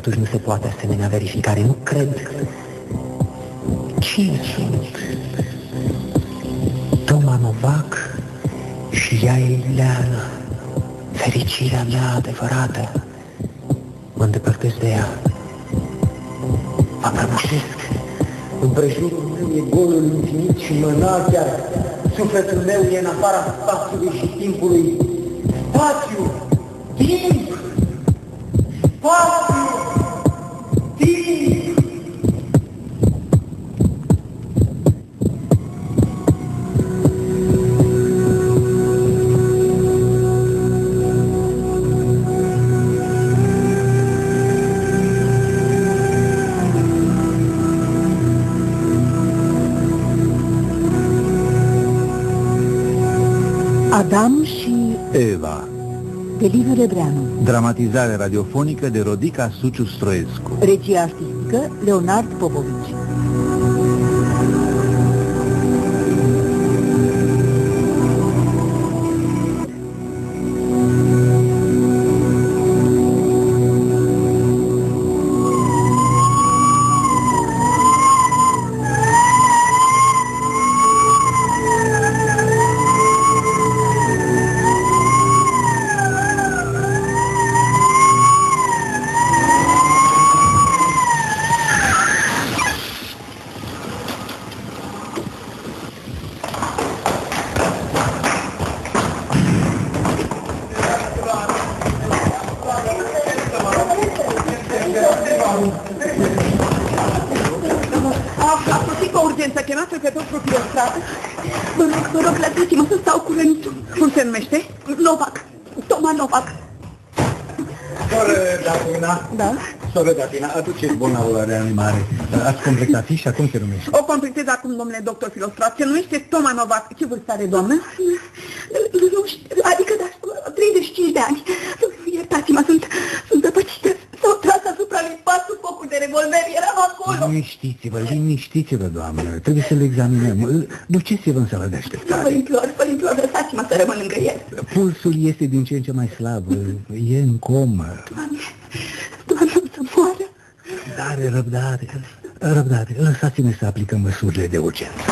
totuși nu se poate asemenea verificare, nu cred. Cine sunt? Toma Novac și ea e Ileana, fericirea mea adevărată. Mă îndepărtez de ea. Mă prăbușesc. Împrejurul meu e golul infinit și mă chiar. Sufletul meu e în afara spațiului și timpului. Spațiu! De Liviu Lebreanu. Dramatizare radiofonică de Rodica Suciu Stroescu. Regie artistică Leonard Popovici. Soră Datina, aduceți bolnavul la reanimare. Ați completat fișa, cum se numește? O completez acum, domnule doctor Filostrat. Se numește Toma Novac. Ce vârstă are, doamnă? Nu știu, adică, da, 35 de ani. Iertați-mă, sunt, sunt dăpăcită. S-au tras asupra lui patru focuri de revolver. Eram acolo. Liniștiți-vă, liniștiți-vă, doamnă. Trebuie să-l examinăm. Duceți-vă în sală de Vă așteptare. implor, vă implor, lăsați-mă să rămân lângă el. Pulsul este din ce în ce mai slab. E în comă. Doamne, Doamne, o să moară. Răbdare, răbdare, răbdare. Lăsați-ne să aplicăm măsurile de urgență.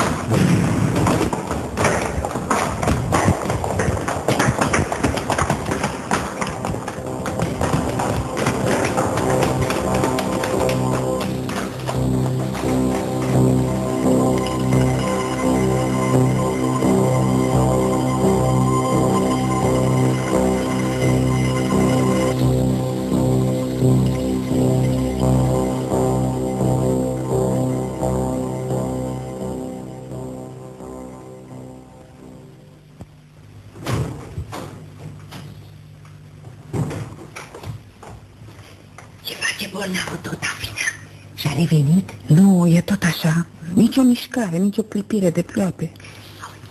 Mișcare, nici o clipire de ploape.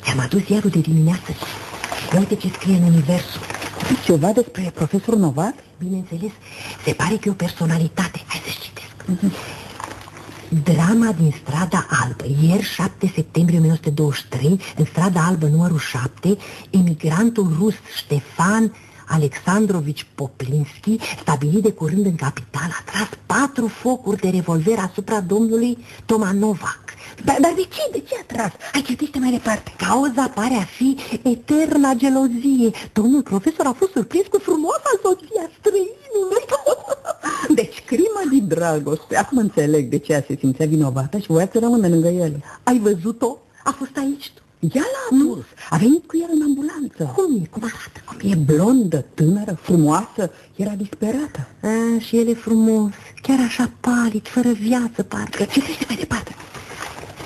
Ți-am adus iarul de dimineață. Uite ce scrie în universul. Ceva despre profesorul Novac? Bineînțeles, se pare că e o personalitate. Hai să citesc. Drama din strada albă. Ieri, 7 septembrie 1923, în strada albă numărul 7, emigrantul rus Ștefan Alexandrovici Poplinski, stabilit de curând în capital, a tras patru focuri de revolver asupra domnului Tomanovac. Dar, dar de ce? De ce a tras? Hai, citește mai departe. Cauza pare a fi eterna gelozie. Domnul profesor a fost surprins cu frumoasa soția străinului. Deci, crimă de dragoste. Acum înțeleg de ce ea se simțea vinovată și voia să rămână lângă el. Ai văzut-o? A fost aici. Ea l-a adus. A venit cu el în ambulanță. Cum e? Cum arată? E blondă, tânără, frumoasă. Era disperată. A, și el e frumos, chiar așa palid, fără viață, parcă. Citește mai departe.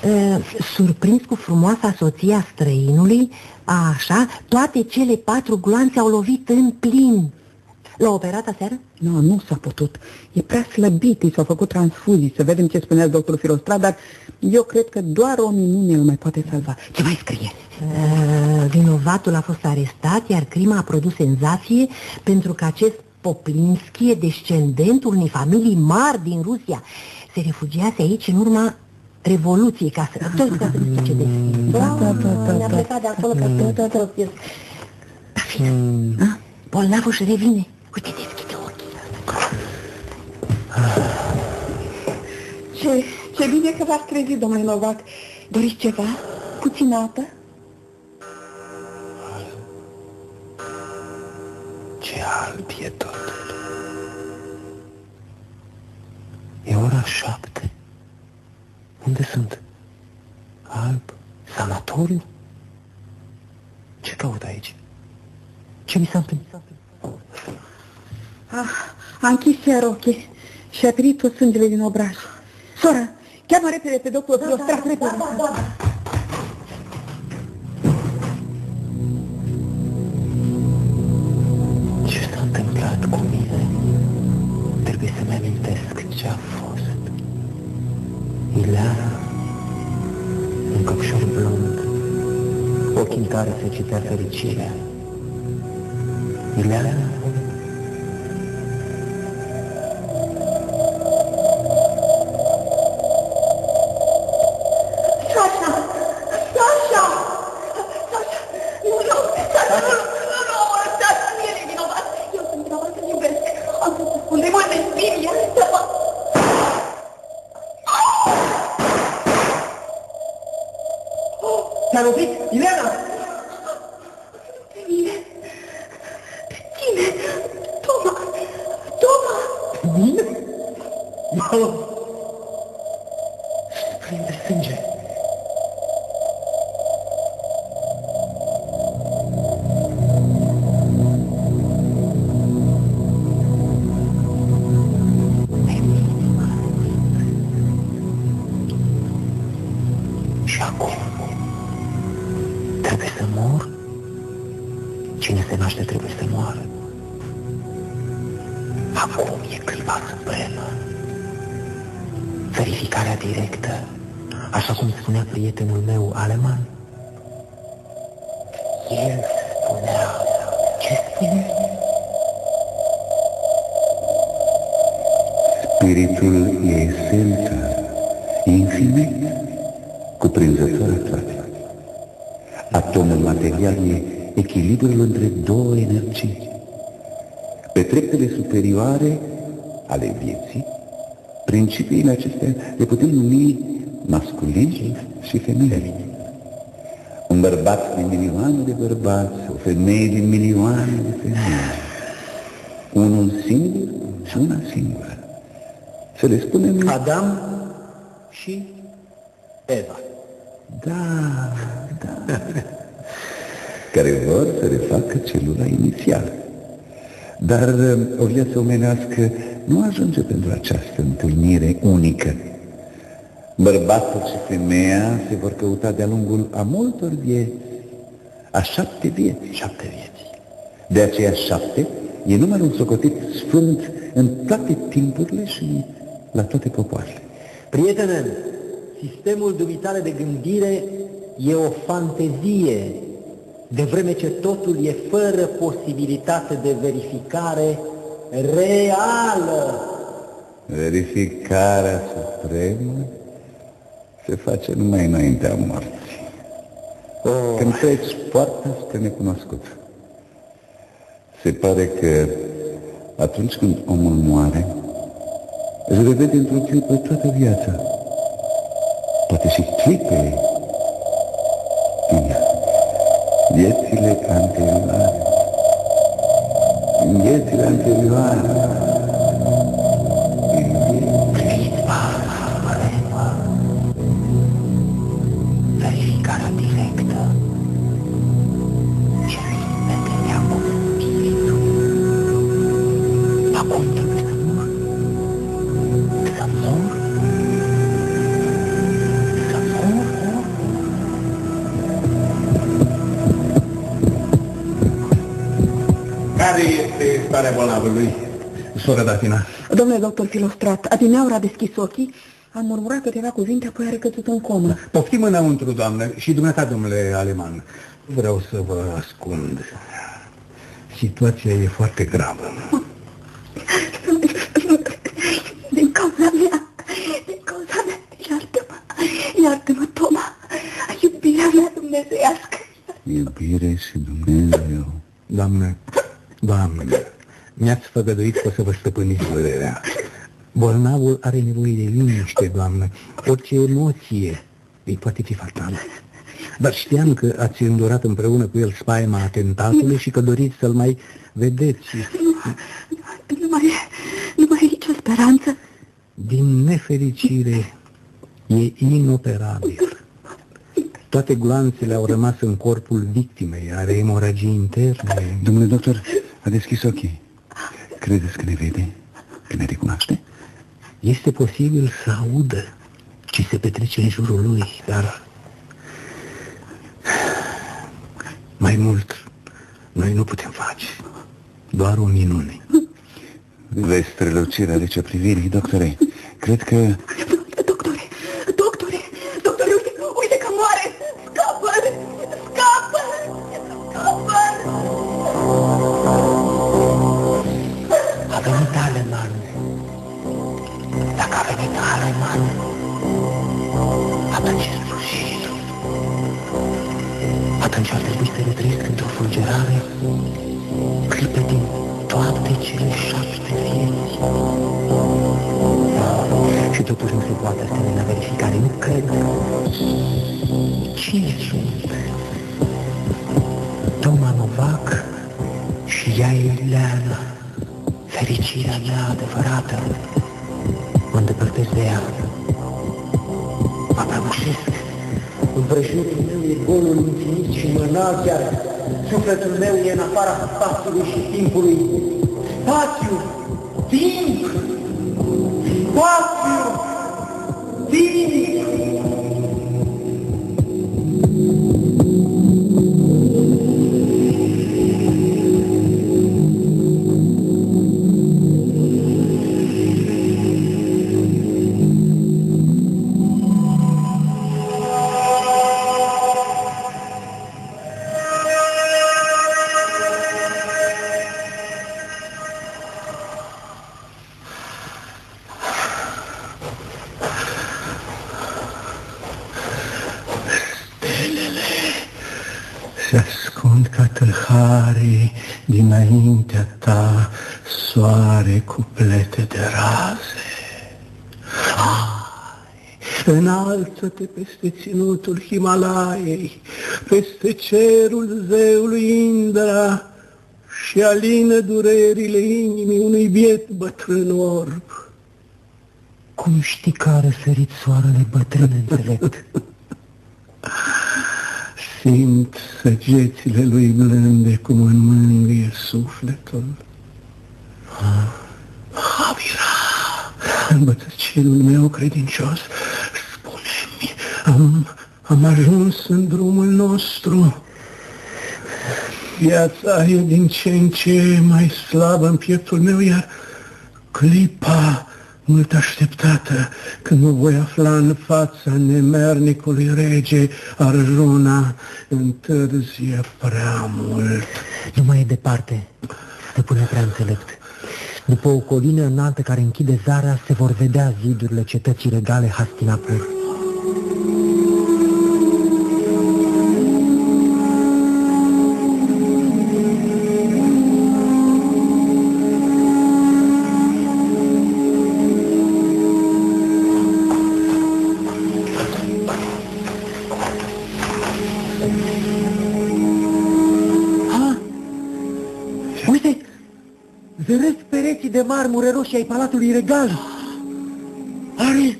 Uh, surprins cu frumoasa soția străinului, așa, toate cele patru gloanțe au lovit în plin. L-a operat aseară? Nu, nu s-a putut. E prea slăbit, i s-au făcut transfuzii, să vedem ce spunea doctorul Filostrat, dar eu cred că doar o minune îl mai poate salva. Ce mai scrie? Uh, vinovatul a fost arestat, iar crima a produs senzație pentru că acest Poplinski e descendentul unei familii mari din Rusia. Se refugiase aici în urma revoluției ca să... Tot ca să zice de Da, da, da, da, Ne-a da. plecat de acolo ca să... Da, da, da. Da, fina. Mm. a? Bolnavul își revine. Uite, deschide ochii. Ce, ce bine că v-ați trezit, domnule Novac. Doriți ceva? Puțină apă? Ce alb e totul. E ora șapte. Unde sunt? Alb? Sanatoriu? Ce caut aici? Ce mi s-a întâmplat? Ah, a închis iar ochii și a primit tot sângele din obraj. Sora, cheamă repede pe doctor da, Filostrat, da, repede. Da, da, da. Ce s-a întâmplat cu mine? Trebuie să-mi amintesc ce a fost. Ileana, un căpșor blond, ochii în care se citea fericirea. Ileana, te-a lovit? Ileana! Pe mine! Pe tine! Toma! Toma! Mine? M-a Plin echilibrul între două energii. Pe treptele superioare ale vieții, principiile acestea le putem numi masculin și feminin. Un bărbat din milioane de bărbați, o femeie din milioane de femei. Unul singur și una singură. Să le spunem... Adam și Eva. Da, da. Care vor să refacă celula inițială. Dar uh, o viață omenească nu ajunge pentru această întâlnire unică. Bărbatul și femeia se vor căuta de-a lungul a multor vieți, a șapte vieți. Șapte vieți. De aceea șapte e numărul socotit sfânt în toate timpurile și la toate popoarele. Prietene, sistemul dumitale de gândire e o fantezie, de vreme ce totul e fără posibilitate de verificare reală. Verificarea supremă se face numai înaintea morții. Oh, Când treci poarta spre necunoscut. Se pare că atunci când omul moare, își revede într-o clipă toată viața. Poate și clipe viețile anterioare. Din viețile anterioare. Din starea bolnavului? Sora Datina, Domnule doctor Filostrat, adineauri a deschis ochii, a murmurat câteva cuvinte, apoi a recăzut în comă. Poftim înăuntru, doamnă, și dumneata, domnule Aleman. vreau să vă ascund. Situația e foarte gravă. Din cauza mea, din cauza mea, iartă-mă, Iartă-mă, Toma, iubirea mea dumnezeiască. Iubire și Dumnezeu. Doamnă, doamnă, mi-ați făgăduit că o să vă stăpâniți durerea. Bolnavul are nevoie de liniște, doamnă. Orice emoție îi poate fi fatală. Dar știam că ați îndurat împreună cu el spaima atentatului și că doriți să-l mai vedeți. Nu, nu mai, nu mai e nicio speranță. Din nefericire, e inoperabil. Toate gloanțele au rămas în corpul victimei, are emoragii interne. Domnule doctor, a deschis ochii. Credeți că ne vede? Că ne recunoaște? Este posibil să audă ce se petrece în jurul lui, dar mai mult noi nu putem face. Doar o minune. Vezi strălucirea de ce privirii, doctore. Cred că fulgerare clipe din toate cele șapte vieți. Și totuși nu se poate asemenea verificare. Nu cred. Cine sunt? Toma Novac și ea e Ileana. Fericirea mea adevărată. Mă îndepărtez de ea. Mă prăbușesc. Împrejurul meu e golul infinit și mă înalt chiar. Sufletul meu e în afara spațiului și timpului. Spațiu! Timp! Înalță-te peste ținutul Himalaiei, peste cerul zeului Indra și alină durerile inimii unui biet bătrân orb. Cum știi că a răsărit soarele bătrân înțelept? Simt săgețile lui blânde cum îmi mângâie sufletul. Havira, în bătăcelul meu credincios, spune-mi, am, am ajuns în drumul nostru. Viața e din ce în ce mai slabă în pieptul meu, iar clipa mult așteptată când mă voi afla în fața nemernicului rege Arjuna întârzie prea mult. Nu mai e departe, stăpâne prea înțelept. După o colină înaltă care închide zara, se vor vedea zidurile cetății regale Hastinapur. Roșii ai Palatului Regal. Are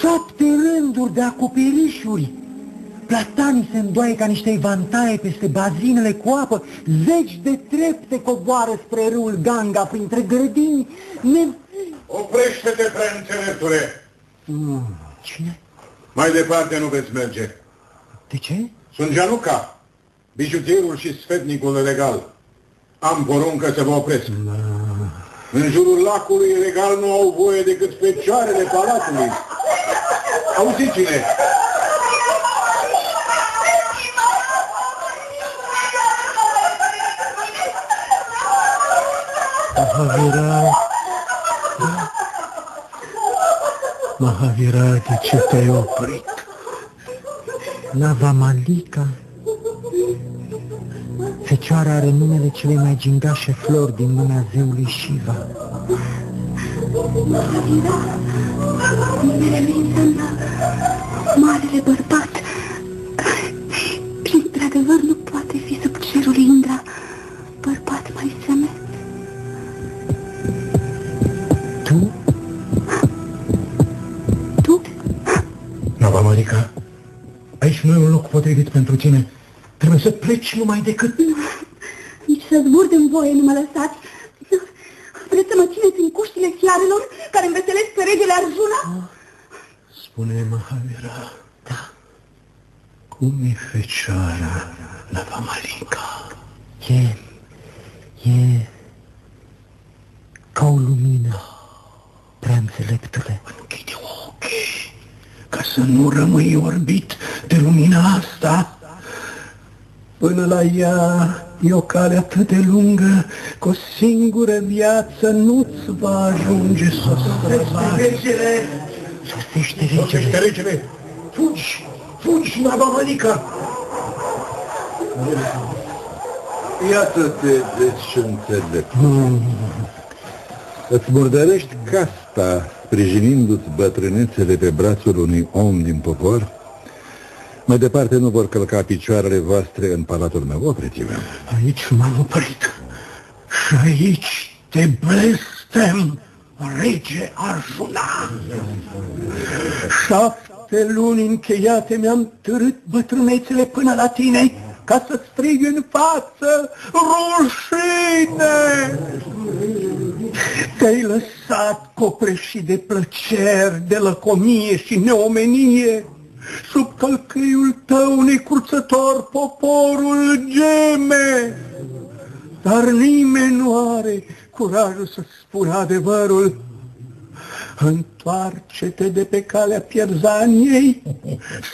șapte rânduri de acoperișuri. Platanii se îndoaie ca niște evantaie peste bazinele cu apă. Zeci de trepte coboară spre râul Ganga printre grădini. Ne... Oprește-te, prea înțeleptule! Cine? Mai departe nu veți merge. De ce? Sunt Gianuca, bijutierul și sfetnicul legal. Am poruncă să vă opresc. În jurul lacului legal nu au voie decât fecioarele palatului. Auziți cine? Havira... Mahavira, de ce te-ai oprit? Nava Malika. Fecioara are numele cele mai gingașe flori din lumea zeului Shiva. Mahavira, numele meu înseamnă marele bărbat. Și într-adevăr nu poate fi sub cerul Indra bărbat mai semet. Tu? Tu? Nava Malika, aici nu e un loc potrivit pentru tine. Trebuie să pleci numai decât... Nici să zbur în voie nu mă lăsați. Vreți să mă țineți în cuștile fiarelor care înveselesc pe regele Arjuna? Spune Mahavira. Da. Cum e fecioara Nava Malika? E... e... ca o lumină, prea înțeleptule. Închide ochii ca să nu rămâi orbit de lumina asta. Până la ea e o cale atât de lungă că o singură viață nu-ți va ajunge să o regele. Sosește Sosește regele. regele. Fugi, fugi, Nava Malika. Iată-te, deci înțelept. Îți murdărești casta, sprijinindu-ți bătrânețele pe brațul unui om din popor? Mai departe nu vor călca picioarele voastre în palatul meu, opriți-vă. Aici m-am oprit și aici te blestem, rege Arjuna. Șapte luni încheiate mi-am târât bătrânețele până la tine ca să strig în față rușine. Te-ai lăsat copleșit de plăceri, de lăcomie și neomenie. Sub călcâiul tău necurțător poporul geme. Dar nimeni nu are curajul să spună adevărul. Întoarce-te de pe calea pierzaniei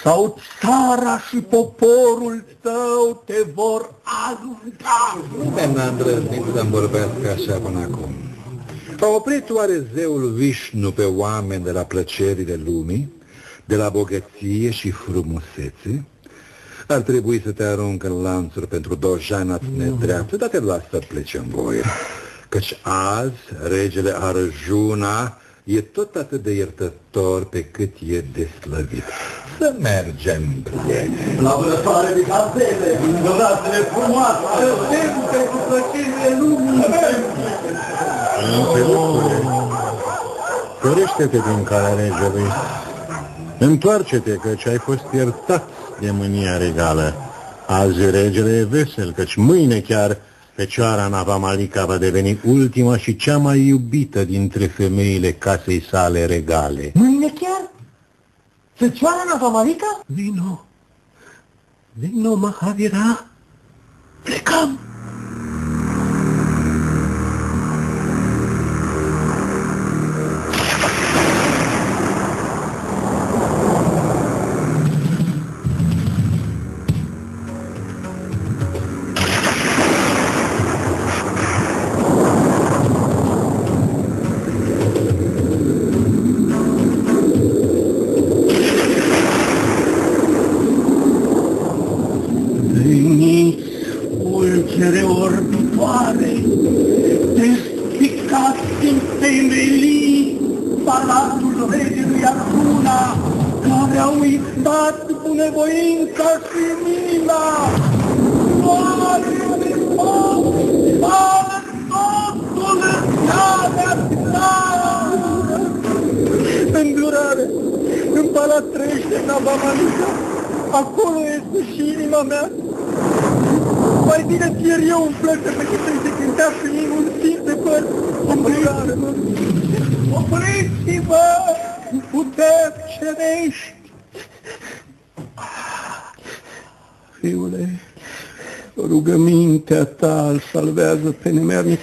sau țara și poporul tău te vor alunga. Nimeni n-a îndrăznit să-mi vorbească așa până acum. A oprit oare zeul Vișnu pe oameni de la plăcerile lumii, de la bogăție și frumusețe? Ar trebui să te arunc în lanțuri pentru dojana nedreaptă, dar te las să pleci în voie. Căci azi regele Arjuna e tot atât de iertător pe cât e de slăvit. Să mergem, prieteni. La vânătoare de gazele, îndonatele frumoase, tempe cu plăcerile lumii. Ferește-te din calea regelui. Întoarce-te, căci ai fost iertat de mânia regală. Azi regele e vesel, căci mâine chiar Fecioara Navamalika va deveni ultima și cea mai iubită dintre femeile casei sale regale. Mâine chiar? Fecioara Navamalika? Vino, vino, Mahavira, plecăm.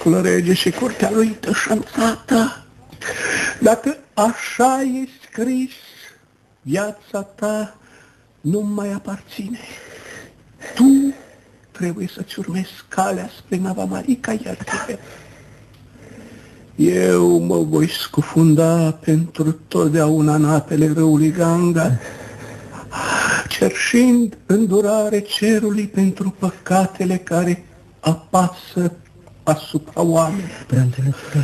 Nemernicul rege și curtea lui tășanțată. Dacă așa e scris, viața ta nu mai aparține. Tu trebuie să-ți urmezi calea spre Navamarica, iar te Eu mă voi scufunda pentru totdeauna în apele râului Ganga, cerșind îndurare cerului pentru păcatele care apasă asupra oamenilor. Prea înțeles că...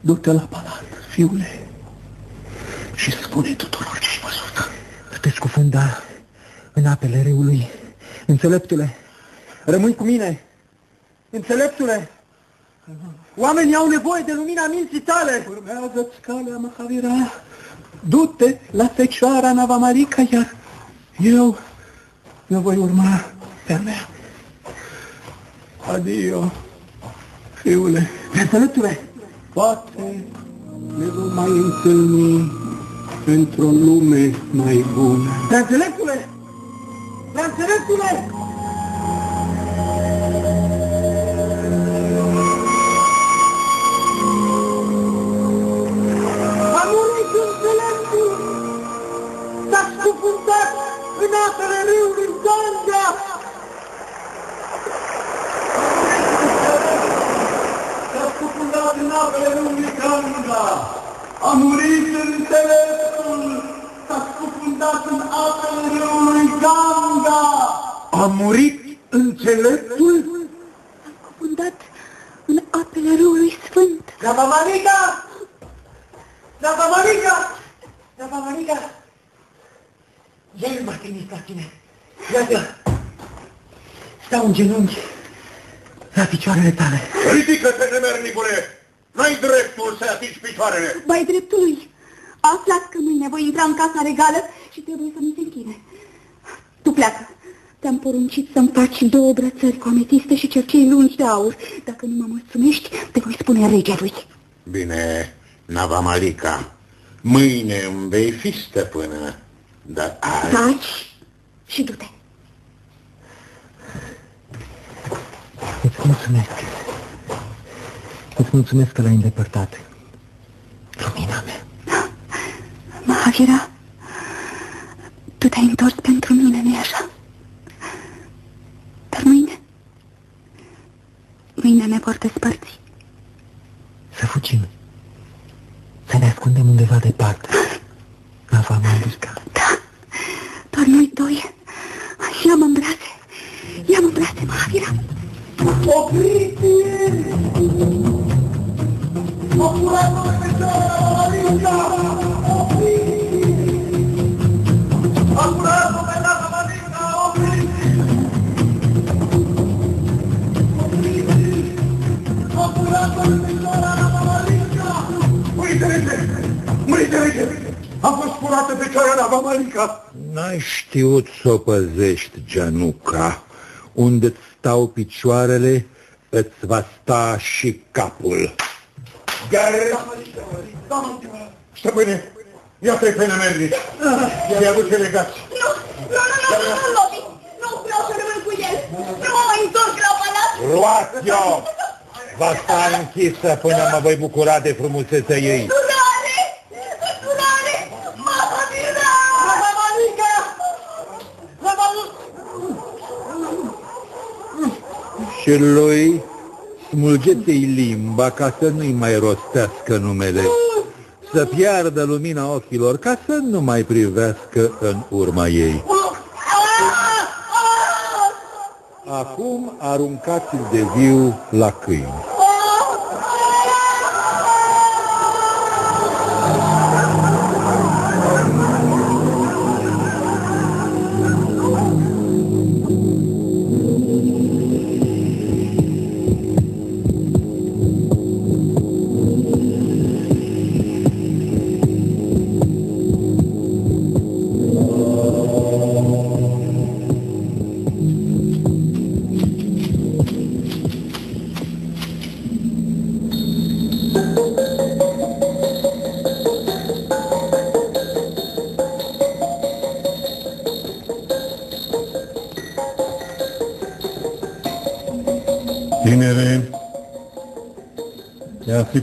Du-te la palat, fiule, și spune tuturor ce ai văzut. Te scufunda în apele râului. Înțeleptule, rămâi cu mine. Înțeleptule, oamenii au nevoie de lumina minții tale. Urmează-ți calea, Mahavira. Du-te la fecioara Navamarica, iar eu, eu voi urma pe-a mea. Adio, fiule. Înțeleptule, Poate ne vom mai întâlni într-o lume mai bună. prea înțeleptule, prea înțeleptule. A murit înțeleptul, s-a scufundat în apele râului Ganga. S-a scufundat în apele râului Ganga. A murit înțeleptul. S-a scufundat în apele râului Ganga. A murit înțeleptul? Fundat în apele râului Sfânt. Rava Marica! Rava Marica! Rava Marica! El m-a trimis la tine. Iată, stau în genunchi la picioarele tale. Ridică-te, nemernicule! N-ai dreptul să atingi picioarele! Bai dreptului, aflați că mâine voi intra în casa regală și trebuie să mi se închine. Tu pleacă. Te-am poruncit să-mi faci două brățări cu ametiste și cercei lungi de aur. Dacă nu mă mulțumești, te voi spune regelui. Bine, Navamalica, mâine îmi vei fi stăpână, dar azi... Taci și du-te. Îți mulțumesc. Îți mulțumesc că l-ai îndepărtat. Lumina mea. Mahavira, tu te-ai întors pentru mine, nu așa? Dar mâine, mâine ne vor despărți. Să fugim. Să ne ascundem undeva departe. La Vamalica. Da, doar noi doi. Ia-mă în brațe, ia-mă în brațe, Mahavira. Murite, rege! Murite, rege! A fost furată picioarea Navamalica! N-ai știut să o păzești, Gianuca. Unde-ți stau picioarele, îți va sta și capul. Stăpâne, iată-i pe nemernic. I-a aduce legați. Nu, nu, nu, nu, nu, nu, Lovi. Nu vreau să rămân cu el. Nu mă mai întorc la palat. Luați-o! Va sta închisă până mă voi bucura de frumusețea ei. Durare! Durare! Mahavira! Vamalica! Și lui smulgeți-i limba ca să nu-i mai rostească numele. Să piardă lumina ochilor ca să nu mai privească în urma ei. Acum aruncați-l de viu la câini.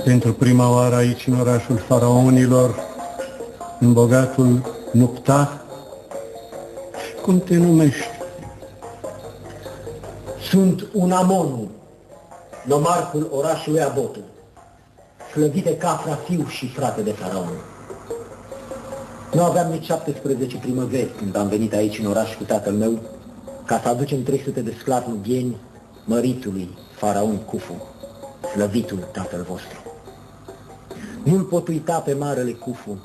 Pentru prima oară aici în orașul faraonilor, în bogatul Nupta. Cum te numești? Sunt un amonu, nomarhul orașului Abotu. slăvite Cafra, fiu și frate de faraon. Nu aveam nici 17 primăveri când am venit aici în oraș cu tatăl meu ca să aducem 300 de sclavi nubieni măritului faraon Cufu, slăvitul tatăl vostru. Nu-l pot uita pe marele Cufu,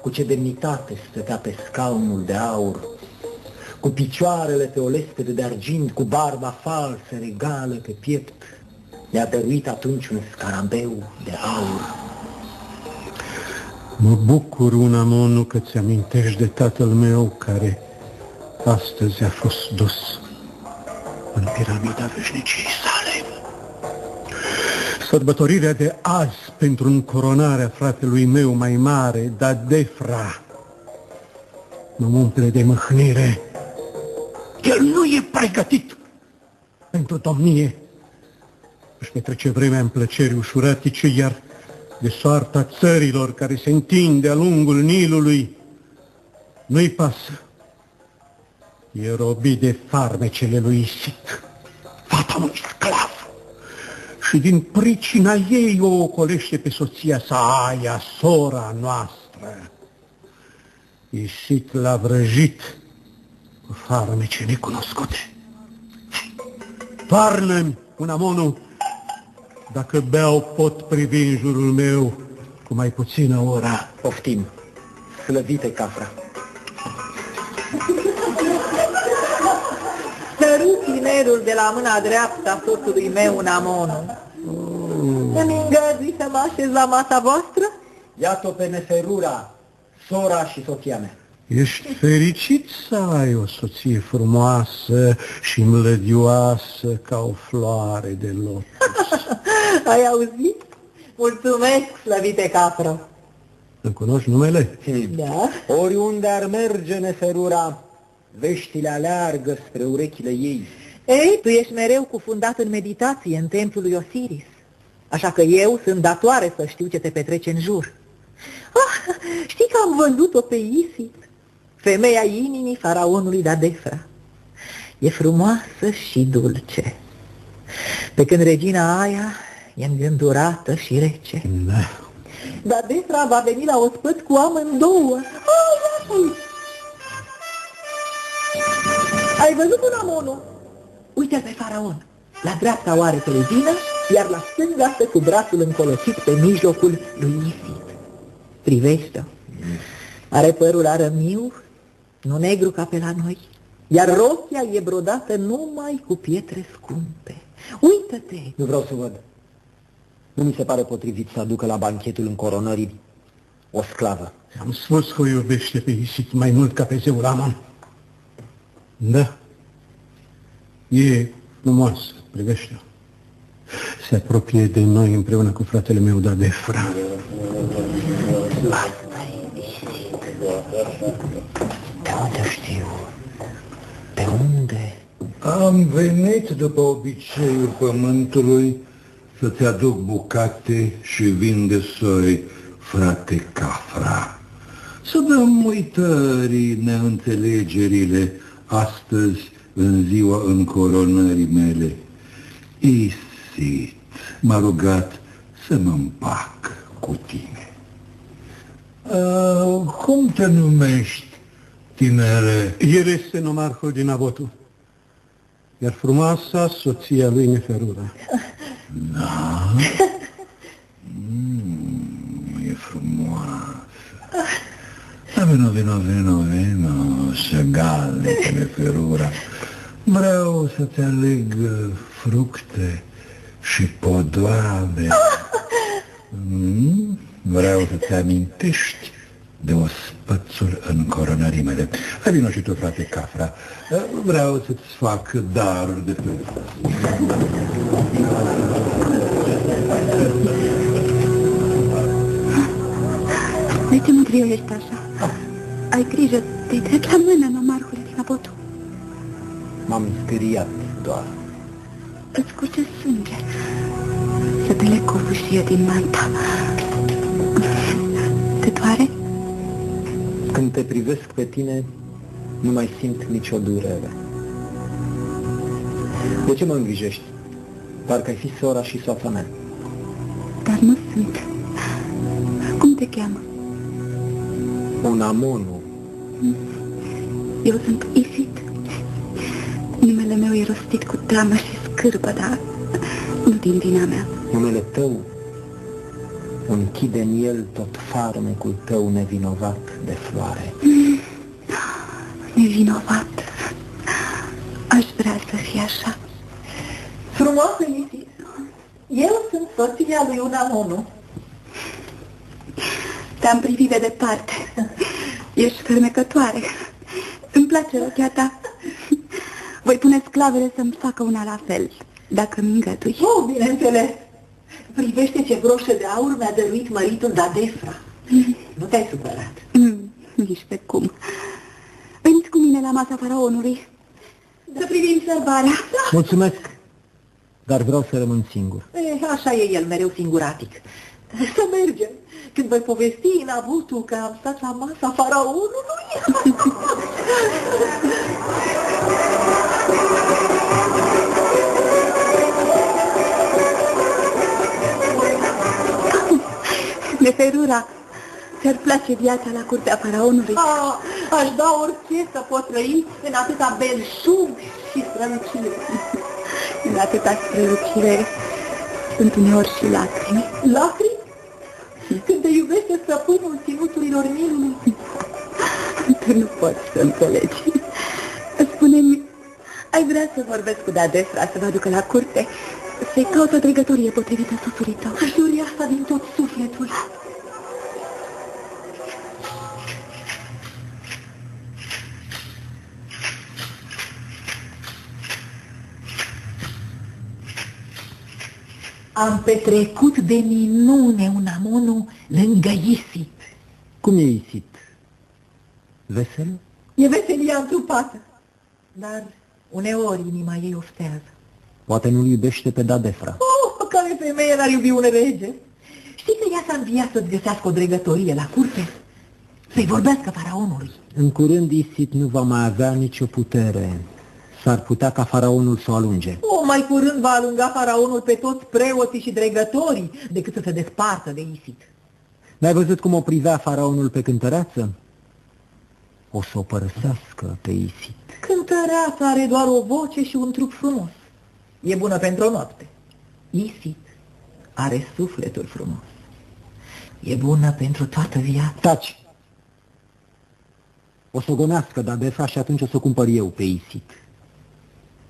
cu ce demnitate stătea pe scaunul de aur, cu picioarele pe o lespede de argint, cu barba falsă, regală pe piept, mi-a dăruit atunci un scarabeu de aur. Mă bucur, Unamonu, că ți-amintești de tatăl meu care astăzi a fost dus în piramida veșniciei sale. Sărbătorirea de azi pentru încoronarea fratelui meu mai mare, Dadefra, mă umple de mâhnire. El nu e pregătit pentru domnie. Își petrece vremea în plăceri ușuratice, iar de soarta țărilor care se întinde a lungul Nilului, nu-i pasă. E robit de farmecele lui Isit, fata unui sclav. Și din pricina ei o ocolește pe soția sa, aia, sora noastră. Isit l-a vrăjit cu farmece necunoscute. Toarnă-mi, un amonu, dacă beau pot privi în jurul meu cu mai puțină ora. Poftim, slăvite Cafra. Sărut tinerul de la mâna dreaptă a soțului meu în Amonu. Mm. Îmi îngădui să mă așez la masa voastră? Iată-o pe Neferura, sora și soția mea. Ești fericit să ai o soție frumoasă și mlădioasă ca o floare de lot. Ai auzit? Mulțumesc, slăvite capră. Îmi cunoști numele? Da? Oriunde ar merge Neferura, veștile aleargă spre urechile ei. Ei, tu ești mereu cufundat în meditație în templul lui Osiris. Așa că eu sunt datoare să știu ce te petrece în jur. Ah, știi că am vândut-o pe Isit, femeia inimii faraonului Dadefra. E frumoasă și dulce. Pe când regina aia e îngândurată și rece. Da. Dadefra va veni la ospăț cu amândouă. Oh, iată Ai văzut un amonu? Uite-l pe faraon. La dreapta o are pe regină, iar la stânga stă cu brațul încolosit pe mijlocul lui Isit. Privește-o. Are părul arămiu, nu negru ca pe la noi, iar rochia e brodată numai cu pietre scumpe. Uită-te! Nu vreau să văd. Nu mi se pare potrivit să aducă la banchetul încoronării o sclavă. Am spus că o iubește pe Isit mai mult ca pe zeul Amon. Da. E frumoasă, privește-o. Se apropie de noi împreună cu fratele meu Dadefra. Asta e Isit. De unde știu? De unde? Am venit după obiceiul pământului să-ți aduc bucate și vin de soi, frate Cafra. Să dăm uitării neînțelegerile astăzi în ziua încoronării mele. Isit m-a rugat să mă împac cu tine. Uh, cum te numești, tinere? El este nomarhul din Avotu, iar frumoasa soția lui Neferura. Da? Mm, e frumoasă. Da, vino, vino, vino, vino, șăgalnică ferura. Vreau să te aleg uh, fructe și podoabe. Mm? Vreau să-ți amintești de ospățul în coronării mele. Hai vino și tu, frate Cafra. Uh, Vreau să-ți fac daruri de pe... De ce mă grioiești așa? Ai grijă, te-ai drept la mâna, nomarhule din Abotu. M-am speriat doar. Îți curge sânge. Să te leg cu o fâșie din manta. Te doare? Când te privesc pe tine, nu mai simt nicio durere. De ce mă îngrijești? Parcă ai fi sora și soața mea. Dar nu sunt. te cheamă? Un amonu. Eu sunt Isit. Numele meu e rostit cu teamă și scârbă, dar nu din vina mea. Numele tău închide în el tot farmecul tău nevinovat de floare. Nevinovat. Aș vrea să fie așa. Frumoasă, Isis. Eu sunt soția lui Unamonu. Te-am privit de departe. Ești fermecătoare. Îmi place rochea ta. Voi pune sclavele să-mi facă una la fel, dacă mi îngădui. Oh, bineînțeles. Privește ce broșă de aur mi-a dăruit măritul Dadefra. Nu te-ai supărat. Mm, nici pe cum. Veniți cu mine la masa faraonului. Să privim sărbarea. Mulțumesc, dar vreau să rămân singur. E, așa e el, mereu singuratic. Să mergem. Când voi povesti în avutul că am stat la masa faraonului. Neferura, ți-ar place viața la curtea faraonului? Ah, aș da orice să pot trăi în atâta belșug și strălucire. În atâta strălucire sunt uneori și lacrimi. Lacrimi? Când te iubește stăpânul ținuturilor Nilului. Tu nu poți să înțelegi. Spune-mi, ai vrea să vorbesc cu Dadefra să vă aducă la curte? Să-i caut o dregătorie potrivită sufului tău. Aș dori asta din tot sufletul. Am petrecut de minune un amonu lângă Isit. Cum e Isit? Vesel? E veselia întrupată, dar uneori inima ei oftează. Poate nu iubește pe Dadefra. Oh, care femeie n-ar iubi un rege? Știi că ea s-a înviat să-ți găsească o dregătorie la curte? Să-i vorbească faraonului. În curând Isit nu va mai avea nicio putere. S-ar putea ca faraonul să o alunge. O, mai curând va alunga faraonul pe toți preoții și dregătorii decât să se despartă de Isit. N-ai văzut cum o privea faraonul pe cântăreață? O să o părăsească pe Isit. Cântăreața are doar o voce și un trup frumos. E bună pentru o noapte. Isit are sufletul frumos. E bună pentru toată viața. Taci! O să o gonească Dadefra și atunci o să o cumpăr eu pe Isit.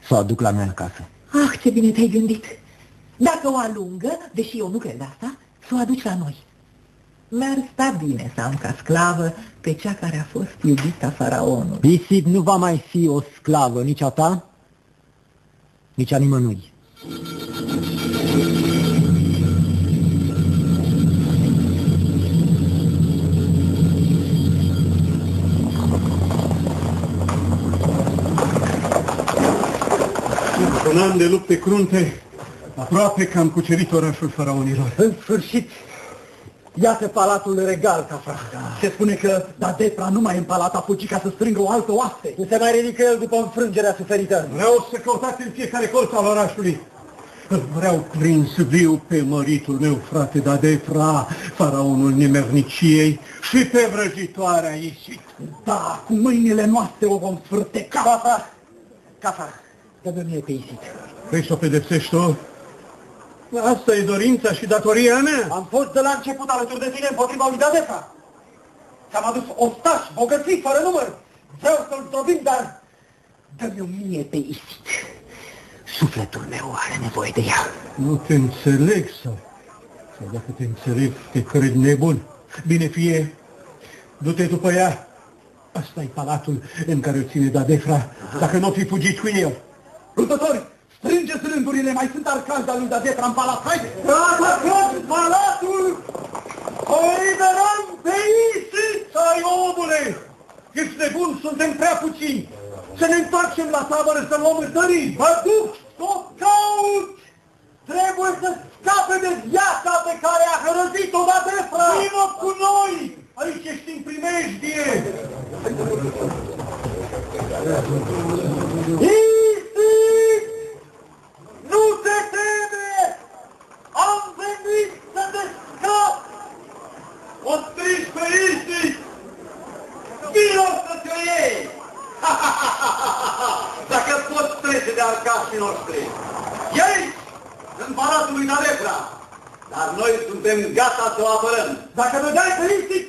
Să o aduc la noi acasă. Ah, ce bine te-ai gândit! Dacă o alungă, deși eu nu cred asta, să o aduci la noi. Mi-ar sta bine să am ca sclavă pe cea care a fost iubita faraonului. Isit nu va mai fi o sclavă, nici a ta, nici a nimănui. Un an de lupte crunte, aproape că am cucerit orașul faraonilor. În sfârșit, iată palatul regal, Cafra. Se spune că Dadefra nu mai e în palat, a fugit ca să strângă o altă oaste. Nu se mai ridică el după înfrângerea suferită. Vreau să căutați în fiecare colț al orașului. Îl vreau prins viu pe măritul meu, frate Dadefra, faraonul nimerniciei și pe vrăjitoarea Isit. Da, cu mâinile noastre o vom sfârteca. Cafra, Cafra, dă-mi mie pe Isit. Vrei să o pedepsești tu? Asta e dorința și datoria mea. Am fost de la început alături de tine împotriva lui Dadefra. Ți-am adus ostași, bogății, fără număr. Vreau să-l zdrobim, dar dă-mi-o mie pe Isit. Sufletul meu are nevoie de ea. Nu te înțeleg sau, sau dacă te înțeleg, te cred nebun. Bine fie, du-te după ea. asta e palatul în care o ține Dadefra, dacă nu fi fugit cu el. Luptători, strângeți rândurile, mai sunt arcanzi al lui Dadefra în palat, haide! Atacăm palatul! O eliberăm pe Isis, ai omule! Ești nebun, suntem prea puțini! Să ne întoarcem la tabără să luăm întării! Mă duc să o caut! Trebuie să scape de viața pe care a hrăzit-o Dadefra! Vină cu noi! Aici ești în primejdie! Isis! Nu se teme! Am venit să te scap! O strici pe Isis! Vino să te iei! Dacă poți trece de arcașii noștri! Ei! Împăratul lui Nalepra! Dar noi suntem gata să o apărăm! Dacă ne dai pe Isis,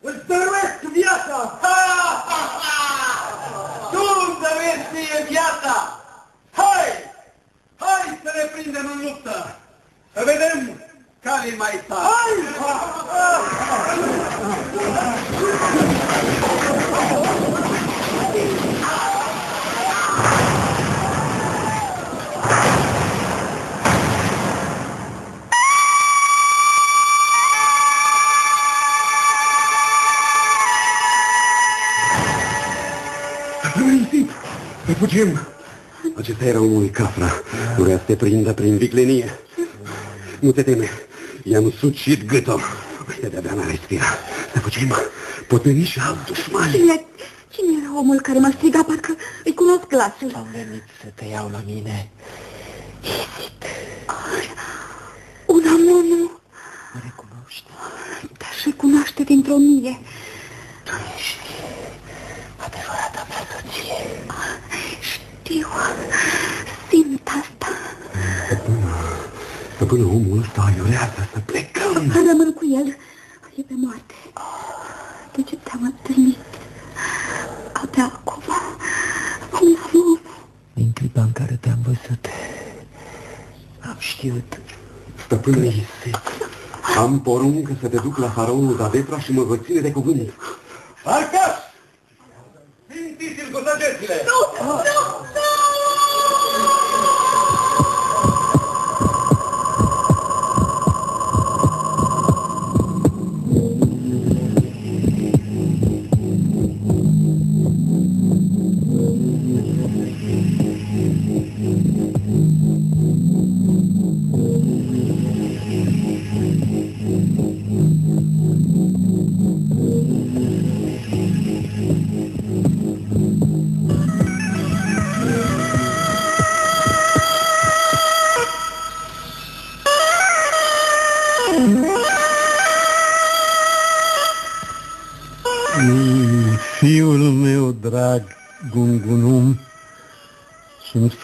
îți dăruiesc viața! Ha, ha, ha! Tu îmi dăruiești mie viața! Hai! Hai să ne prindem în luptă! Să vedem care mai tare! Hai! Să fugim! Acesta era omul Cafra. Vrea să te prindă prin viclenie. Nu te teme. I-am sucit gâtul. Ăștia de-abia n-a respirat. Să fugim. Pot veni și alt dușman. Cine, cine era omul care m-a strigat? Parcă îi cunosc glasul. Am venit să te iau la mine. Un amonu. Mă recunoști? Te-aș recunoaște dintr-o mie. Tu ești adevărata mea soție. Știu, simt asta. Stăpână, omul ăsta aiurează să plecăm. Rămân cu el. E pe moarte. De ce te-am întâlnit? Abia acum. Un amonu. Din clipa în care te-am văzut, am știut Stăpână Iset, am poruncă să te duc la faraonul Dadefra și mă voi ține de cuvânt. Arcaș! Simțiți-l cu săgețile! Nu! Nu! Mm,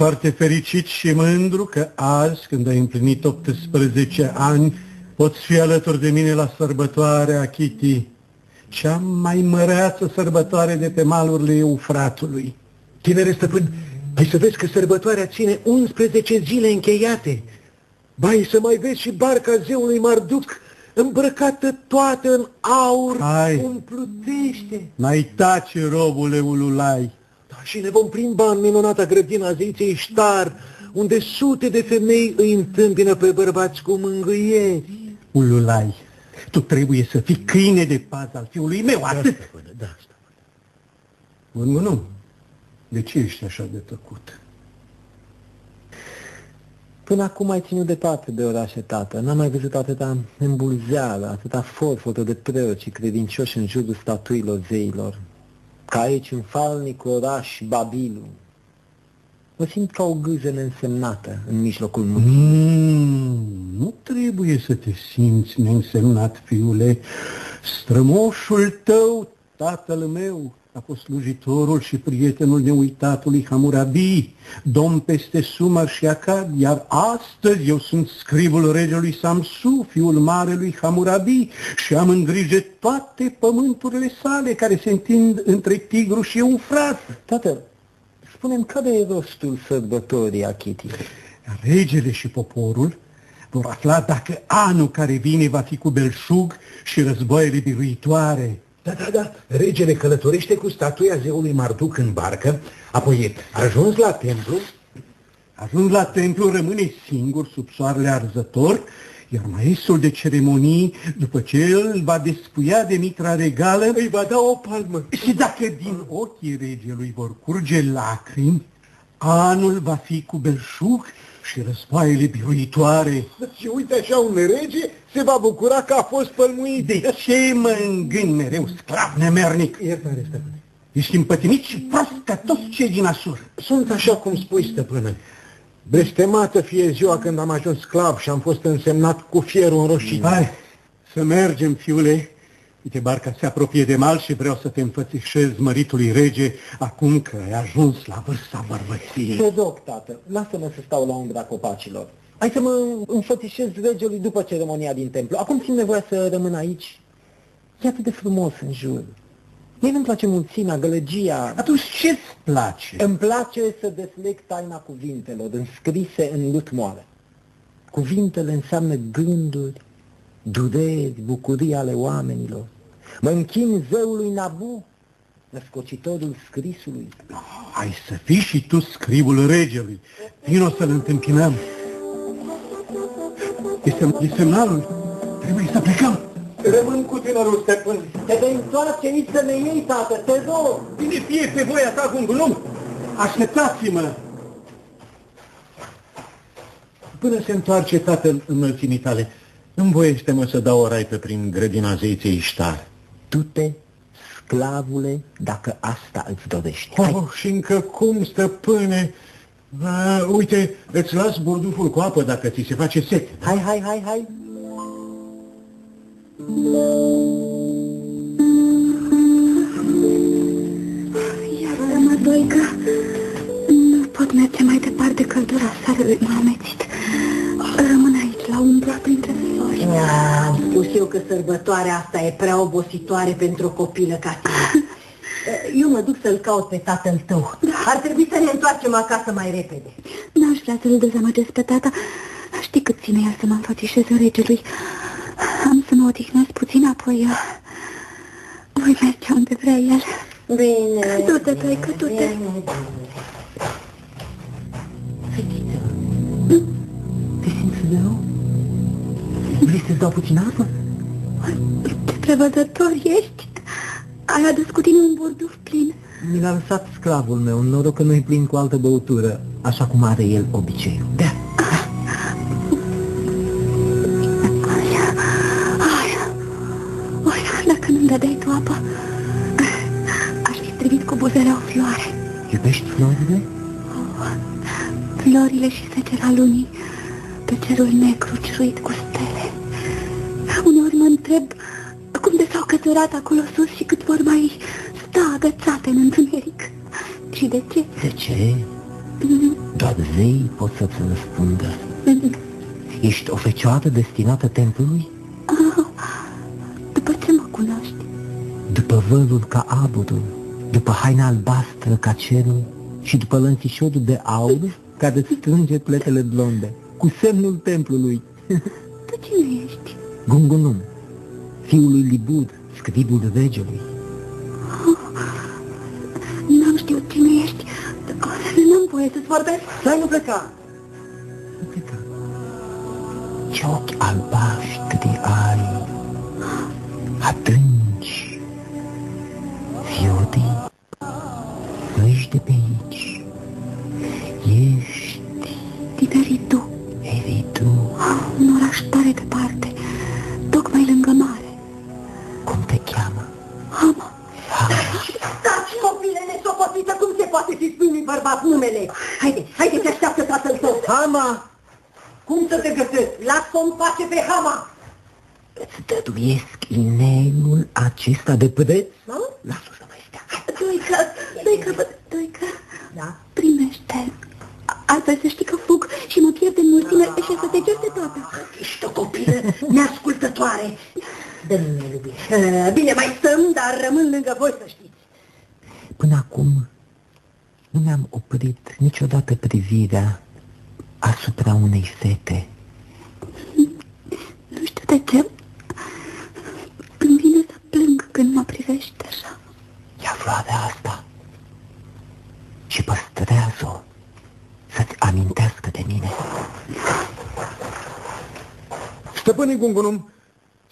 foarte fericit și mândru că azi, când ai împlinit 18 ani, poți fi alături de mine la sărbătoarea Chiti, cea mai măreață sărbătoare de pe malurile Eufratului. Tinere stăpân, ai să vezi că sărbătoarea ține 11 zile încheiate. Bai să mai vezi și barca zeului Marduc, îmbrăcată toată în aur, Hai. umplutește. N-ai tace, robule Ululai. Da, și ne vom plimba în minunata grădina zeiței Ștar, unde sute de femei îi întâmpină pe bărbați cu mângâieri. Ululai, tu trebuie să fii câine de pază al fiului meu, atât. Stăpână, da, stăpână. Gungunum, de ce ești așa de tăcut? Până acum ai ținut departe de orașe, tată. N-am mai văzut atâta îmbulzeală, atâta forfotă de preoți și credincioși în jurul statuilor zeilor. Ca aici, în falnic oraș Babilu. Mă simt ca o gâză neînsemnată în mijlocul muncii. Mm, nu trebuie să te simți neînsemnat, fiule. Strămoșul tău, tatăl meu, a fost slujitorul și prietenul neuitatului Hammurabi, domn peste Sumar și Acad, iar astăzi eu sunt scribul regelui Samsu, fiul marelui Hammurabi, și am în grijă toate pământurile sale care se întind între Tigru și Eufrat. Tată, spune-mi care e rostul sărbătorii Achiti? Regele și poporul vor afla dacă anul care vine va fi cu belșug și războaiele biruitoare. Da, da, da. Regele călătorește cu statuia zeului Marduc în barcă, apoi ajuns la templu, Ajuns la templu, rămâne singur sub soarele arzător, iar maestrul de ceremonii, după ce îl va despuia de mitra regală, îi va da o palmă. și dacă din ochii regelui vor curge lacrimi, anul va fi cu belșug și războaiele biruitoare. Și uite așa un rege se va bucura că a fost pălmuit. De ce mă îngâni mereu, sclav nemernic? Iertare, stăpâne. Ești împătimit și prost ca toți cei din Asur. Sunt așa cum spui, stăpână. Blestemată fie ziua când am ajuns sclav și am fost însemnat cu fierul înroșit. Hai, să mergem, fiule. Uite, barca se apropie de mal și vreau să te înfățișez măritului rege acum că ai ajuns la vârsta bărbăției. Te rog, tată, lasă-mă să stau la umbra copacilor. Hai să mă înfățișez regelui după ceremonia din templu. Acum simt nevoia să rămân aici. E atât de frumos în jur. Mie nu-mi place mulțimea, gălăgia. Atunci ce-ți place? Îmi place să desleg taina cuvintelor înscrise în lut moale. Cuvintele înseamnă gânduri, dureri, bucurii ale oamenilor. Mă închin zeului Nabu, născocitorul scrisului. Hai să fii și tu scribul regelui. Vino să-l întâmpinăm. Este, e semnalul. Trebuie să plecăm. Rămân cu tânărul stăpân. Te vei întoarce aici să ne iei, tată, te rog. Bine fie pe voia ta, Gungulum. Așteptați-mă. Până se întoarce tatăl înălțimii tale, învoiește-mă să dau o raită prin grădina zeiței Iștar. Du-te, sclavule, dacă asta îți dorești. Oh, și încă cum, stăpâne? A, uite, îți las burduful cu apă dacă ți se face sete. Hai, hai, hai, hai. Iartă-mă, Doică, nu pot merge mai departe, căldura soarelui m-a amețit. Rămân aici, la umbra printre flori. Am spus eu că sărbătoarea asta e prea obositoare pentru o copilă ca tine. Eu mă duc să-l caut pe tatăl tău. Ar trebui să ne întoarcem acasă mai repede. N-aș vrea să-l dezamăgesc pe tata. Știi cât ține el să mă înfățișez regelui. Am să mă odihnesc puțin, apoi uh, voi merge unde vrea el. Bine. Du-te, Doică, du-te. Fetiță, te simți rău? Vrei să-ți dau puțin apă? Ce prevăzător ești. Ai adus cu tine un burduf plin. Mi l-a lăsat sclavul meu, noroc că nu-i plin cu altă băutură, așa cum are el obiceiul. Da. Oi, dacă nu-mi dădeai tu apă, aș fi strivit cu buzele o floare. Iubești florile? Florile și secera lunii pe cerul negru ciruit cu stele. Uneori mă întreb cum de s-au căturat acolo sus și cât vor mai sta agățate în întuneric. Și de ce? De ce? Doar zei pot să-ți răspundă. Ești o fecioară destinată templului? Ah, După ce mă cunoști? După vălul ca aburul, după haina albastră ca cerul și după lănțișorul de aur care strânge pletele blonde, cu semnul templului. Tu cine ești? Gungunum, fiul lui Libud, scribul regelui. N-am știut cine ești. N-am voie să-ți vorbesc. Stai, nu pleca! Nu pleca. Ce ochi albaștri ai, adânci, fiori, nu ești de pe aici. Bărbat numele? Haide, haide, te așteaptă tatăl tău. Hama! Cum să te găsesc? Lasă-o în pace pe Hama. Îți dăduiesc inelul acesta de preț? Nu? Lasă-o să mai stea. Doică, Doică, bă, Doică, Da? primește. Altfel să știi că fug și mă pierd în mulțime și să te cer de toată. Ești o copilă neascultătoare. Dă-mi mie, iubire. Eh, Bine, mai stăm, dar rămân lângă voi, să știți. Până acum nu mi-am oprit niciodată privirea asupra unei fete. Nu știu de ce. Îmi vine să plâng când mă privești așa. Ia floarea asta și păstrează-o să-ți amintească de mine. Stăpâne Gungunum,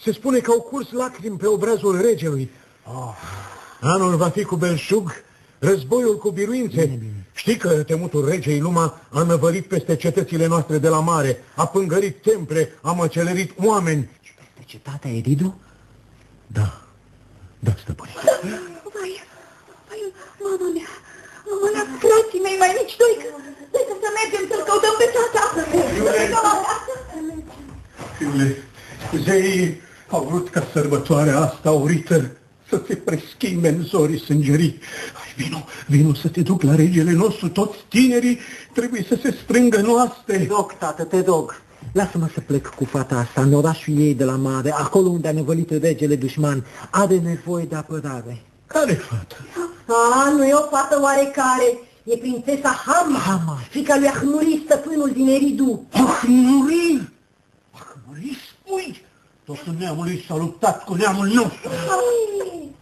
se spune că au curs lacrimi pe obrazul regelui. Oh, anul va fi cu belșug, războiul cu biruințe. Știi că temutul regei Luma a năvărit peste cetățile noastre de la mare, a pângărit temple, a măcelerit oameni. Peste cetatea Eridu? Da, da, stăpâne. Vai, vai, mama mea, mama mea, frații mei mai mici, Doică, Doică să mergem să-l căutăm pe tata. Fiule, zeii au vrut ca să sărbătoarea asta urită să se preschimbe în zorii sângerii. Hai, vino, vino să te duc la regele nostru, toți tinerii trebuie să se strângă noaste. Te dog, tată, te dog. Lasă-mă să plec cu fata asta în orașul ei de la mare, acolo unde a nevălit regele dușman. Are nevoie de apărare. Care fată? A, nu e o fată oarecare. E prințesa Hama, Hama. fica lui Ahnuri, stăpânul din Eridu. Ahnuri! Ahnuri, spui? Totul neamului s-a luptat cu neamul nostru.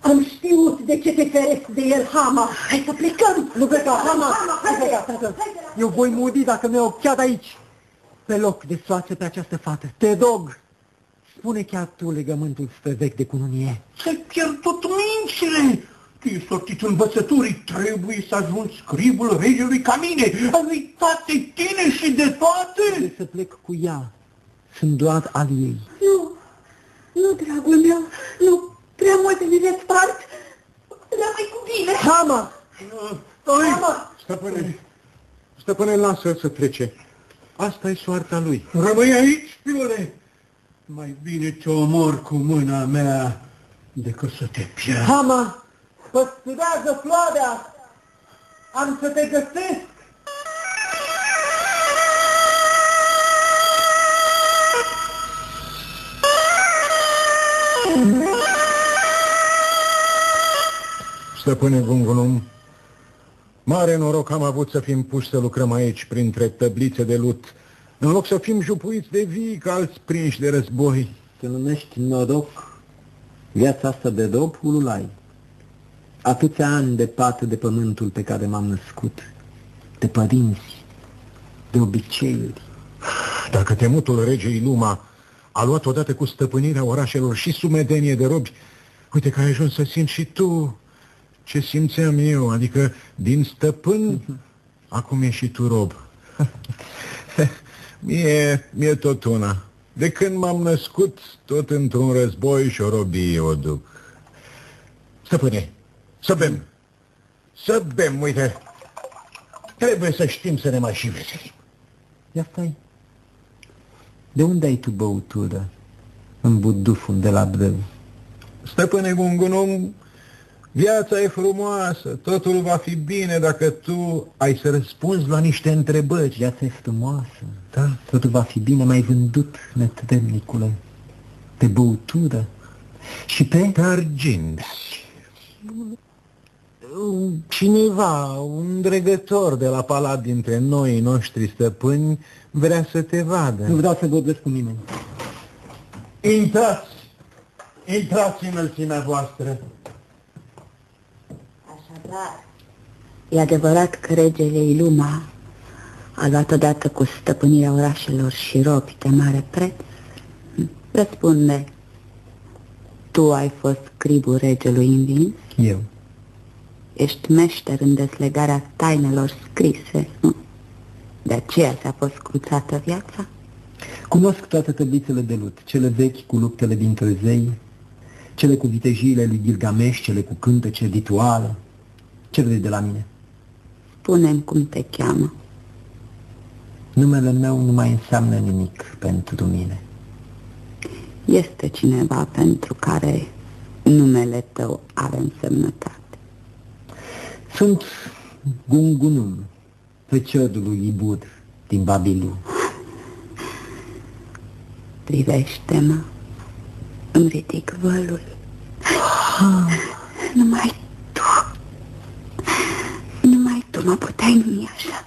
Am știut de ce te feresc de el, Hama. Hai să plecăm. Nu pleca, Hama! hai, Nu pleca, tată. Eu voi muri dacă mi iau chiar aici. Pe loc de soață pe această fată. Te dog! Spune chiar tu legământul străvechi de cununie. Ți-ai pierdut mințile! Tu ești sortit învățăturii, trebuie să ajungi scribul regelui ca mine. Ai uitat de tine și de toate. Trebuie să plec cu ea. Sunt doar al ei. Nu, nu, dragul meu, nu, prea multe mi le spart. Le mai cu bine. Hama! Stai! Stăpâne, stăpâne, lasă-l să plece. Asta e soarta lui. Rămâi aici, fiule. Mai bine te omor cu mâna mea decât să te pierd. Hama! Păstrează floarea! Am să te găsesc! Stăpâne Gungunum, mare noroc am avut să fim puși să lucrăm aici printre tăblițe de lut, în loc să fim jupuiți de vii ca alți prinși de război. Te numești noroc viața asta de rob, ululai. Atâția ani de pată de pământul pe care m-am născut, de părinți, de obiceiuri. Dacă temutul regei Luma a luat odată cu stăpânirea orașelor și sumedenie de robi, uite că ai ajuns să simți și tu ce simțeam eu, adică din stăpân, acum e și tu rob. mie, mie tot una. De când m-am născut, tot într-un război și o robie o duc. Stăpâne, să bem. Să bem, uite. Trebuie să știm să ne mai și veselim. Ia stai. De unde ai tu băutură? În buduful de la brâu. Stăpâne Gungunum, viața e frumoasă, totul va fi bine dacă tu ai să răspunzi la niște întrebări. Viața e frumoasă. Da? Totul va fi bine, mai vândut, netrebnicule. Pe băutură. Și pe... Pe arginți. Cineva, un dregător de la palat dintre noi noștri stăpâni, vrea să te vadă. Nu vreau să vorbesc cu nimeni. Intrați! Intrați înălțimea voastră. Așadar, e adevărat că regele Iluma a luat odată cu stăpânirea orașelor și robi de mare preț? Hm, Răspunde, tu ai fost scribul regelui învins? Eu. Ești meșter în deslegarea tainelor scrise, nu? De aceea ți-a fost cruțată viața? Cunosc toate tăblițele de lut, cele vechi cu luptele dintre zei, cele cu vitejiile lui Gilgamesh, cele cu cântece, rituale. Ce vrei de la mine? Spune-mi cum te cheamă. Numele meu nu mai înseamnă nimic pentru mine. Este cineva pentru care numele tău are însemnătate. Sunt Gungunum, feciorul lui Ibur din Babilon. Privește-mă, îmi ridic vălul. Numai tu, numai tu mă puteai numi așa.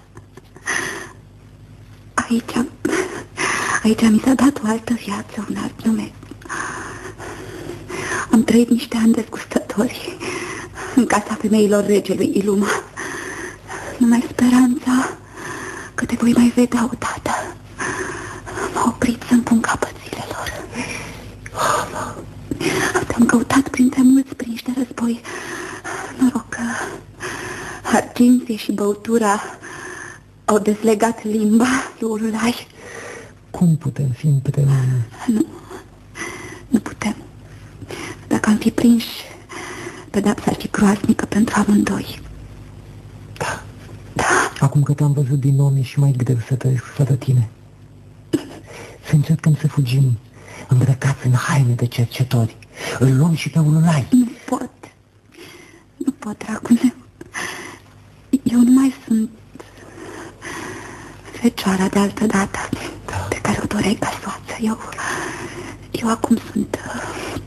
Aici, aici mi s-a dat o altă viață, un alt nume. Am trăit niște ani dezgustători în casa femeilor regelui Iluma. Numai speranța că te voi mai vedea odată m-a oprit să-mi pun capăt zilelor. Te-am căutat printre mulți prinși de război. Noroc că arginții și băutura au dezlegat limba lui Urulai. Cum putem fi împreună? Nu, nu putem. Dacă am fi prinși, pedapsa ar fi groaznică pentru amândoi. Acum că te-am văzut din nou, mi-e și mai greu să trăiesc fără tine. Să încercăm să fugim, îmbrăcați în haine de cercetori. Îl luăm și pe Ululai. Nu pot. Nu pot, dragul meu. Eu nu mai sunt fecioara de altă dată da. pe care o doreai ca soață. Eu, eu acum sunt uh,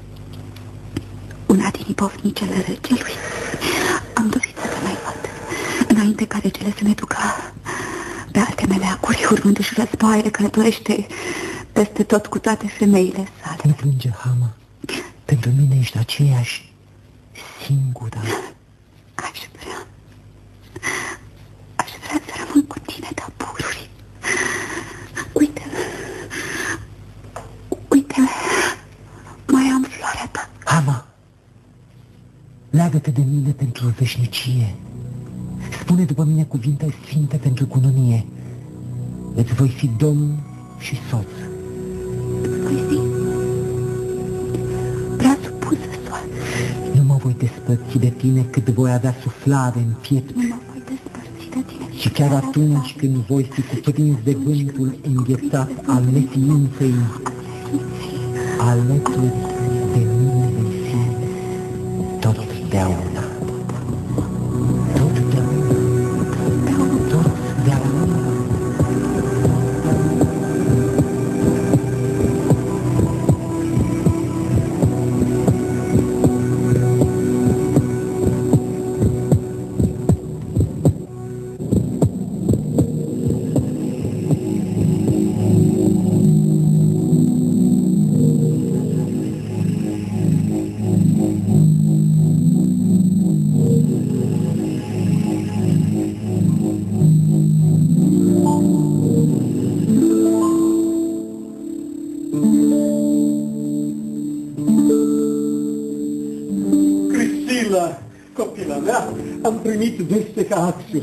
una din ipovnicele regelui. Am dorit să te mai văd, înainte ca regele să ne ducă pe alte meleacuri, urmându-și războaiele călătorește peste tot cu toate femeile sale. Nu plânge, Hama. Pentru mine ești aceeași singură. Aș vrea... Aș vrea să rămân cu tine, tabururi. Uite... Uite... Mai am floarea ta. Hama, leagă-te de mine pentru o veșnicie. Spune după mine cuvinte sfinte pentru cununie. Îți voi fi domn și soț. Voi fi presupusă soț. Nu mă voi despărți de tine cât voi avea suflare în piept. Nu mă voi despărți de tine. Și chiar atunci când voi fi cuprins de vântul înghețat al neființei, alături de totdeauna. Priscila,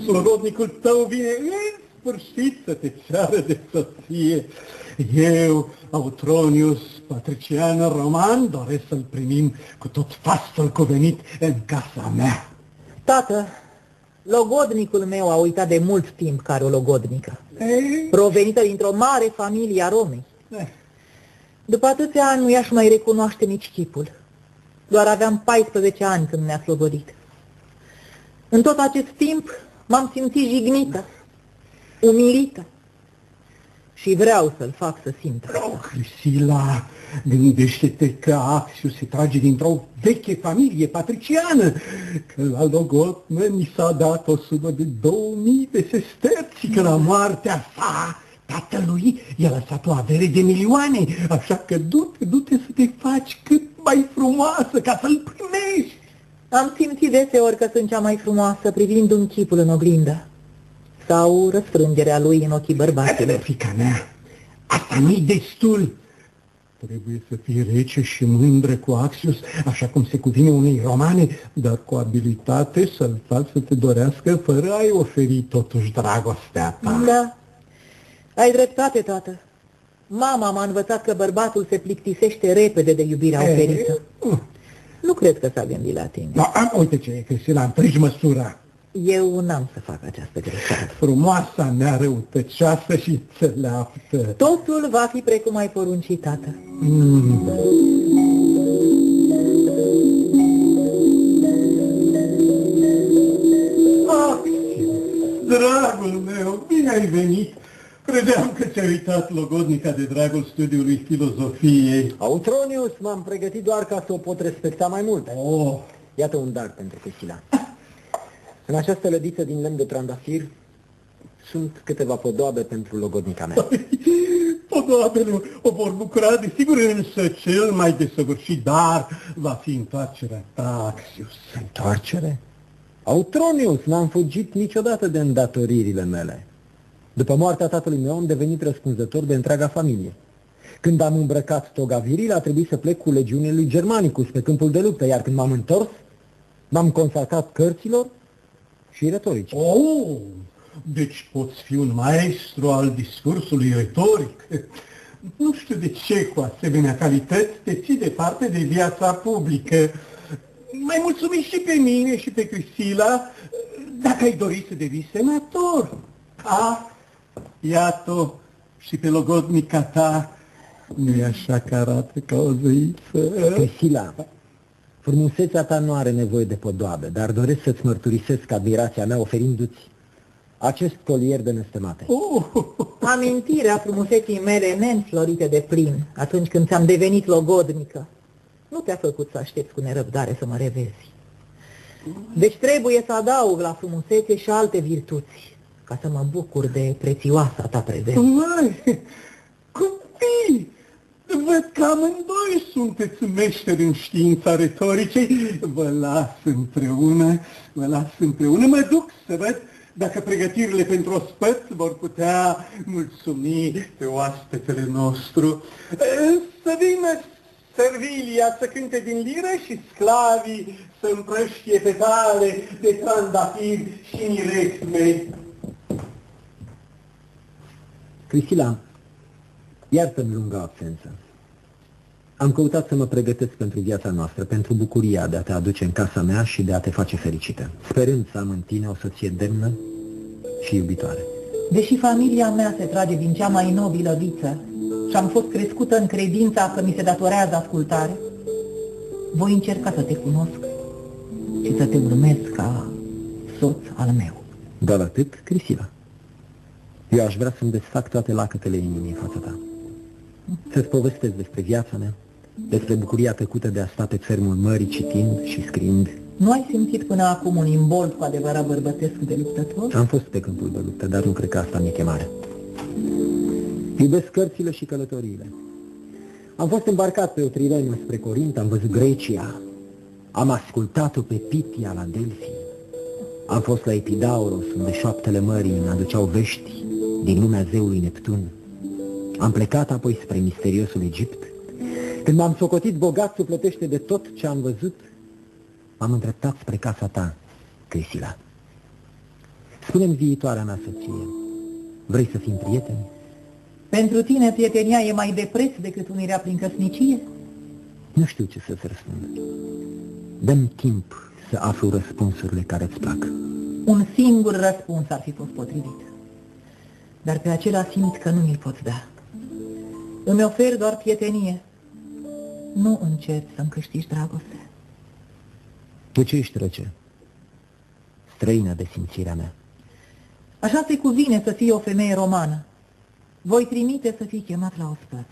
că Axius, logodnicul tău, vine în sfârșit să te ceară de soție. Eu, Autronius, patrician roman, doresc să-l primim cu tot fastul cuvenit în casa mea. Tată, logodnicul meu a uitat de mult timp care o logodnică, Ei, provenită dintr-o mare familie a Romei. eh, După atâția ani nu i-aș mai recunoaște nici chipul. Doar aveam 14 ani când ne-a slobodit. În tot acest timp m-am simțit jignită, umilită și vreau să-l fac să simtă. Oh, Priscila, gândește-te că Axius se trage dintr-o veche familie patriciană, că la Logotmă mi s-a dat o sumă de 2000 de sesterți și că la moartea sa tatălui i-a lăsat o avere de milioane, așa că du-te, du-te să te faci cât mai frumoasă ca să-l primești. Am simțit deseori că sunt cea mai frumoasă privind un chipul în oglindă sau răsfrângerea lui în ochii bărbaților. Fica mea, asta nu-i destul. Trebuie să fii rece și mândră cu Axius, așa cum se cuvine unei romane, dar cu abilitate să-l faci să te dorească fără a-i oferi totuși dragostea ta. Da, ai dreptate, tată. Mama m-a învățat că bărbatul se plictisește repede de iubirea oferită. Mm. Nu cred că s-a gândit la tine. Da, am, uite ce e, Cristina, întregi măsura. Eu n-am să fac această greșeală. Frumoasa mea răutăcioasă și înțeleaptă. Totul va fi precum ai poruncit, tată. Mm. Axius, dragul meu, bine ai venit! Credeam că ți-ai uitat logodnica de dragul studiului filozofiei. Autronius, m-am pregătit doar ca să o pot respecta mai mult. Oh, Iată un dar pentru Priscila. În această lădiță din lemn de trandafir sunt câteva podoabe pentru logodnica mea. podoabele o vor bucura, desigur, însă cel mai desăvârșit dar va fi întoarcerea ta, Axius. Întoarcere? Autronius, n-am fugit niciodată de îndatoririle mele. După moartea tatălui meu am devenit răspunzător de întreaga familie. Când am îmbrăcat toga virilă, a trebuit să plec cu legiunile lui Germanicus pe câmpul de luptă, iar când m-am întors, m-am consacrat cărților și retoricii. Oh, deci poți fi un maestru al discursului retoric. Nu știu de ce cu asemenea calități te ții departe de viața publică. Mai mulțumit și pe mine și pe Crisila dacă ai dori să devii senator. A, iată și pe logodnica ta nu-i așa că arată ca o zeiță? Priscila, frumusețea ta nu are nevoie de podoabe, dar doresc să-ți mărturisesc admirația mea oferindu-ți acest colier de nestemate. Oh, Amintirea frumuseții mele neînflorite de plin, atunci când ți-am devenit logodnică, nu te-a făcut să aștepți cu nerăbdare să mă revezi. Deci trebuie să adaug la frumusețe și alte virtuți, ca să mă bucur de prețioasa ta prezență. Măi, copii, văd că amândoi sunteți meșteri în știința retoricei. Vă las împreună, vă las împreună. Mă duc să văd dacă pregătirile pentru ospăț vor putea mulțumi pe oaspetele nostru. Să vină Servilia să cânte din liră și sclavii să împrăștie petale de trandafir și miresme. Priscila, iartă-mi lunga absență. Am căutat să mă pregătesc pentru viața noastră, pentru bucuria de a te aduce în casa mea și de a te face fericită, sperând să am în tine o soție demnă și iubitoare. Deși familia mea se trage din cea mai nobilă viță și am fost crescută în credința că mi se datorează ascultare, voi încerca să te cunosc și să te urmez ca soț al meu. Doar atât, Crisila. Eu aș vrea să-mi desfac toate lacătele inimii în fața ta. Să-ți povestesc despre viața mea, despre bucuria tăcută de a sta pe țărmul mării citind și scriind. Nu ai simțit până acum un imbold cu adevărat bărbătesc de luptător? Am fost pe câmpul de luptă, dar nu cred că asta mi-e chemare. Iubesc cărțile și călătoriile. Am fost îmbarcat pe o trirenă spre Corint, am văzut Grecia, am ascultat-o pe Pitia la Delphi, am fost la Epidauros, unde șoaptele mării îmi aduceau vești din lumea zeului Neptun. Am plecat apoi spre misteriosul Egipt. Când m-am socotit bogat sufletește de tot ce am văzut, m-am îndreptat spre casa ta, Crisila. Spune-mi viitoarea mea soție, vrei să fim prieteni? Pentru tine prietenia e mai de preț decât unirea prin căsnicie? Nu știu ce să-ți răspund. Dăm timp să aflu răspunsurile care îți plac. Un singur răspuns ar fi fost potrivit. Dar pe acela simt că nu mi-l poți da. Îmi ofer doar prietenie. Nu încerci să-mi câștigi dragoste. De ce ești rece? Străină de simțirea mea. Așa se cuvine să fii o femeie romană. Voi trimite să fii chemat la ospăț.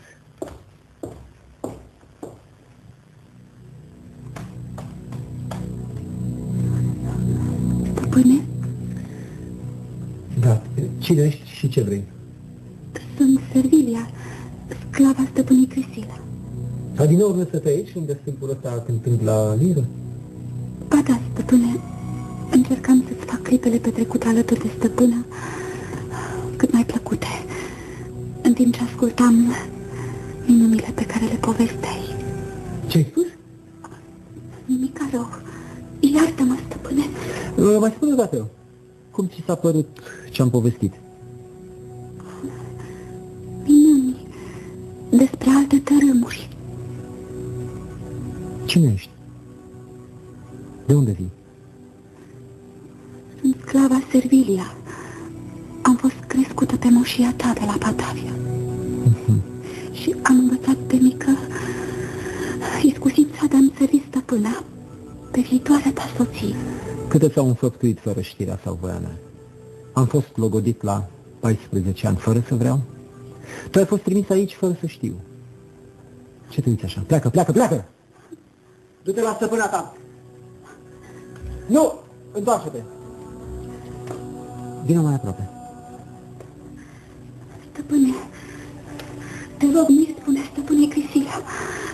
Cine ești și ce vrei? sunt Servilia, sclava stăpânii Crisila. A din nou să te aici, lângă stâmpul ăsta cântând la liră? Ba da, stăpâne, încercam să-ți fac clipele petrecute alături de stăpână cât mai plăcute, în timp ce ascultam minunile pe care le povesteai. Ce-ai spus? Nimic rău. Iartă-mă, stăpâne. Uh, mai spune o dată, cum ți s-a părut ce-am povestit? Despre alte tărâmuri. Cine ești? De unde vii? Sunt sclava Servilia. Am fost crescută pe moșia ta de la Batavia. Și am învățat de mică iscusința de a-mi servi stăpâna pe viitoarea ta soție. Câte ți-au înfăptuit fără știrea sau voia mea? Am fost logodit la 14 ani fără să vreau. Tu ai fost trimis aici fără să știu. Ce te uiți așa? Pleacă, pleacă, pleacă! Du-te la stăpâna ta! Nu! Întoarce-te! Vină mai aproape. Stăpâne, te rog, nu-i spune stăpânei Crisila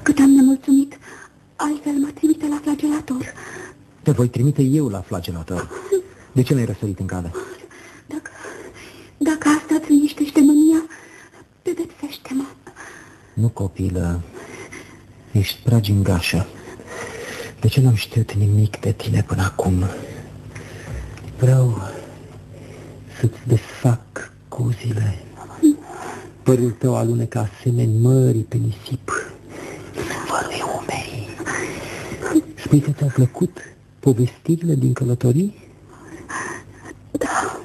cât am nemulțumit, altfel mă trimite la flagelator. Te voi trimite eu la flagelator. De ce n-ai răsărit în cale? Dacă, dacă asta îți liniștește mânia, pedepsește-mă. Nu, copilă. Ești prea gingașă. De ce n-am știut nimic de tine până acum? Vreau să-ți desfac cozile. Părul tău alunecă asemeni mării pe nisip. Vărui umerii. Spui că ți-au plăcut povestirile din călătorii? Da,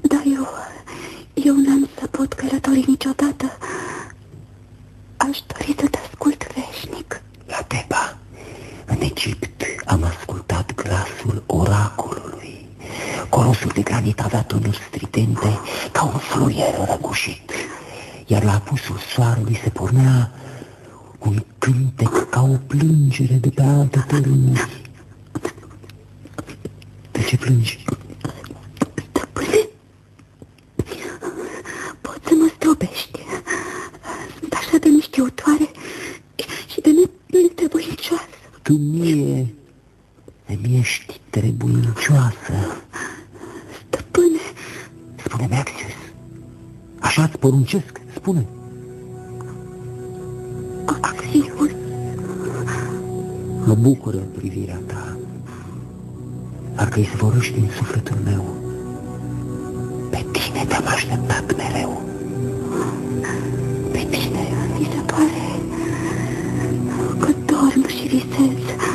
dar eu, eu n-am să pot călători niciodată aș dori să te ascult veșnic. La Teba, în Egipt, am ascultat glasul oracolului. Colosul de granit avea tonuri stridente ca un fluier răgușit, iar la apusul soarelui se pornea un cântec ca o plângere de pe alte tărâmuri. De ce plângi? Stăpâne, poți să mă strobești. Sunt așa de neștiutoare și de ne- netrebuincioasă. Tu mie îmi ești trebuincioasă. Stăpâne, Spune-mi, Axius, așa-ți poruncesc, spune. Axius, Mă bucură privirea ta. Parcă izvorăști din sufletul meu. Pe tine te-am așteptat mereu. pe tine mi se pare că dorm și visez.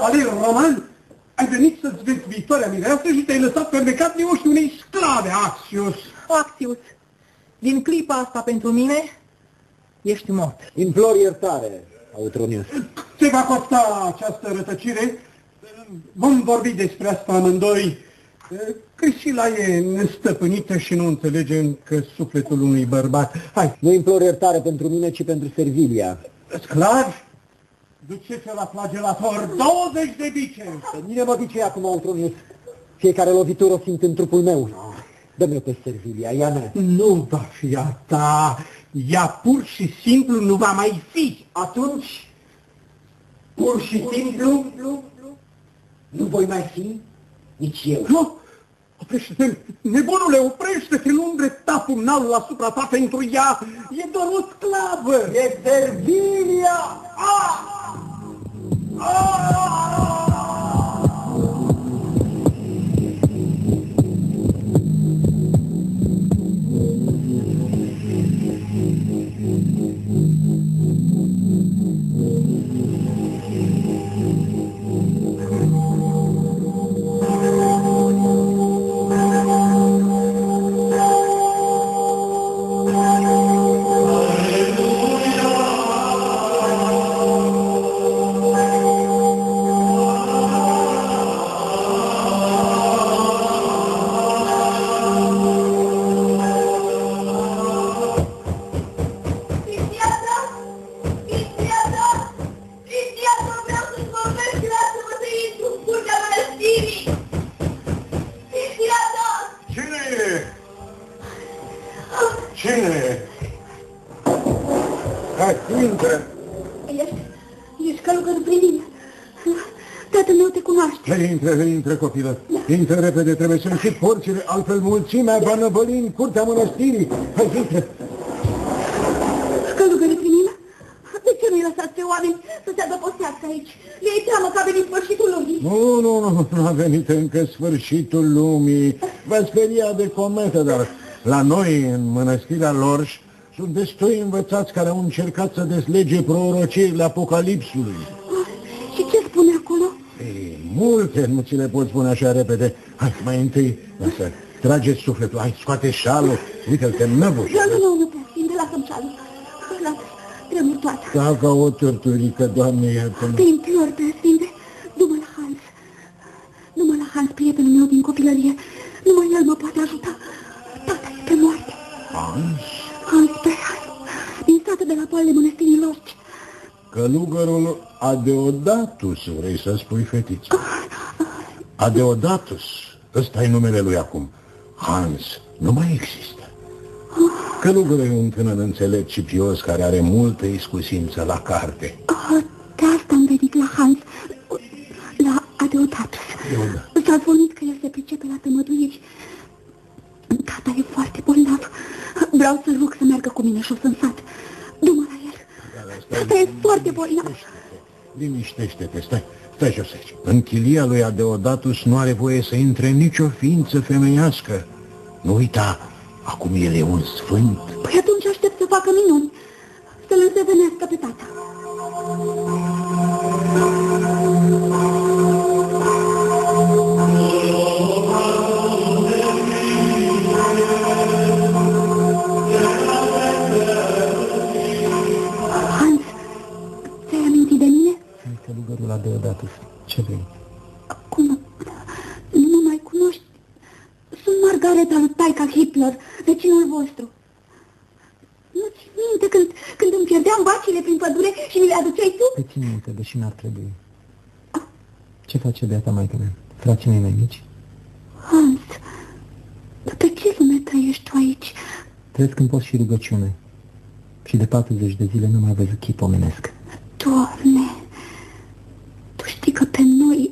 Cavaler roman? Ai venit să-ți vezi viitoarea mireasă și te-ai lăsat fermecat de oștii unei sclave, Axios. Axius, din clipa asta pentru mine, ești mort. Implor iertare, Autronius. Se va costa această rătăcire. Vom vorbi despre asta amândoi. Crisila e nestăpânită și nu înțelege încă sufletul unui bărbat. Hai, Nu implor iertare pentru mine, ci pentru Servilia. sclavi, duceți-o la flagelator 20 de bice. Pe mine mă duce acum, Autronius. Fiecare lovitură o simt în trupul meu. Dă-mi pe Servilia, ea mea. Nu va fi a ta, ea pur și simplu nu va mai fi. Atunci, pur și simplu, nu voi mai fi nici eu. Nu! Oprește-te, nebunule, oprește-te, nu îndrepta pumnalul asupra ta pentru ea, e doar o sclavă. E Servilia! Cristiana! Oh, oh, oh. Copilă. Intră repede, trebuie să închid porțile, altfel mulțimea va năvăli în curtea mănăstirii. Hai, intră! Călugărul prin mine? De ce nu-i lăsați pe oameni să se adăpostească aici? Le-i teamă că a venit sfârșitul lumii. Nu, nu, nu, nu a venit încă sfârșitul lumii. Vă speria de cometă, dar la noi, în mănăstirea Lorș, sunt destui învățați care au încercat să deslege prorociile Apocalipsului. Multe nu ți le pot spune așa repede. Hai, mai întâi, lasă, trageți sufletul, hai, scoate șalul, uite-l, te năbuși. Nu, nu, nu, nu pot, Sfinte, lasă-mi șalul. Las, tremur toată. Da, ca o torturică, Doamne, iartă-mă. Te implor, pe călugărul Adeodatus, vrei să spui, fetiță? Adeodatus, ăsta e numele lui acum. Hans nu mai există. Călugărul e un tânăr înțelept și pios care are multă iscusință la carte. Oh, de asta am venit la Hans, la Adeodatus. S-a zvonit că el se pricepe la tămăduiri. Tata e foarte bolnav. Vreau să-l rog să meargă cu mine jos în sat. Du-mă la el. Tata e foarte bolnav. Liniștește-te, stai, stai jos aici. În chilia lui Adeodatus nu are voie să intre nicio ființă femeiască. Nu uita, acum el e un sfânt. Păi atunci aștept să facă minuni, să-l însevenească pe tata. Minte, deși n-ar trebui. Ce face beata maică mea? Frații mei mai mici? Hans, dar pe ce lume trăiești tu aici? Trăiesc în post și rugăciune. Și de 40 de zile nu mai văzut chip omenesc. Doamne, tu știi că pe noi,